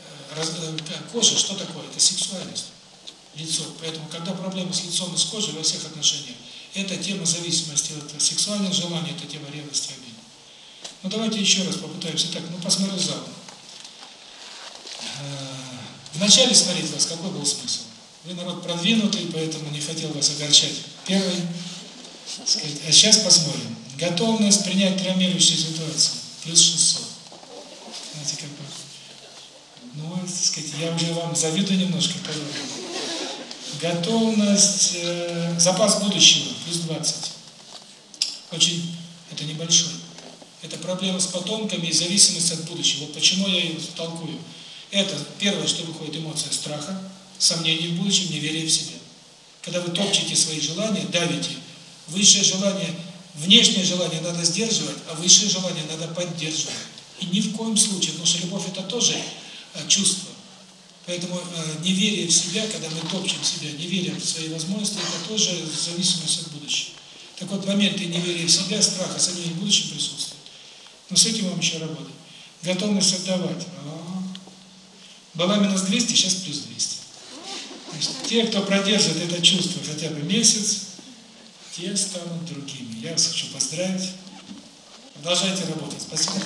э, раз, э, кожа, что такое? Это сексуальность лицо. Поэтому, когда проблемы с лицом и с кожей во всех отношениях, это тема зависимости от сексуальных желаний, это тема ревности обиды. Ну давайте еще раз попытаемся так, ну посмотрим заново. Э, вначале смотреть вас, какой был смысл? Вы народ продвинутый, поэтому не хотел вас огорчать. Первый, сказать, а сейчас посмотрим. Готовность принять травмирующую ситуацию, плюс 600. Знаете, как бы, ну, так сказать, я уже вам завидую немножко, по-другому. Готовность, запас будущего, плюс 20. Очень, это небольшой. Это проблема с потомками и зависимость от будущего. Вот почему я ее толкую. Это первое, что выходит эмоция страха, сомнений в будущем, неверие в себя. Когда вы топчете свои желания, давите. Высшее желание, внешнее желание надо сдерживать, а высшее желание надо поддерживать. И ни в коем случае, потому что любовь это тоже чувство. Поэтому э, неверие в себя, когда мы топчем себя, неверие в свои возможности, это тоже зависимость от будущего. Так вот, моменты неверия в себя, страха, сомнений в будущем присутствуют. Но с этим вам еще работать. Готовность отдавать. А -а -а. Была минус 200, сейчас плюс 200. Значит, те, кто продержит это чувство хотя бы месяц, те станут другими. Я вас хочу поздравить. Продолжайте работать. Спасибо.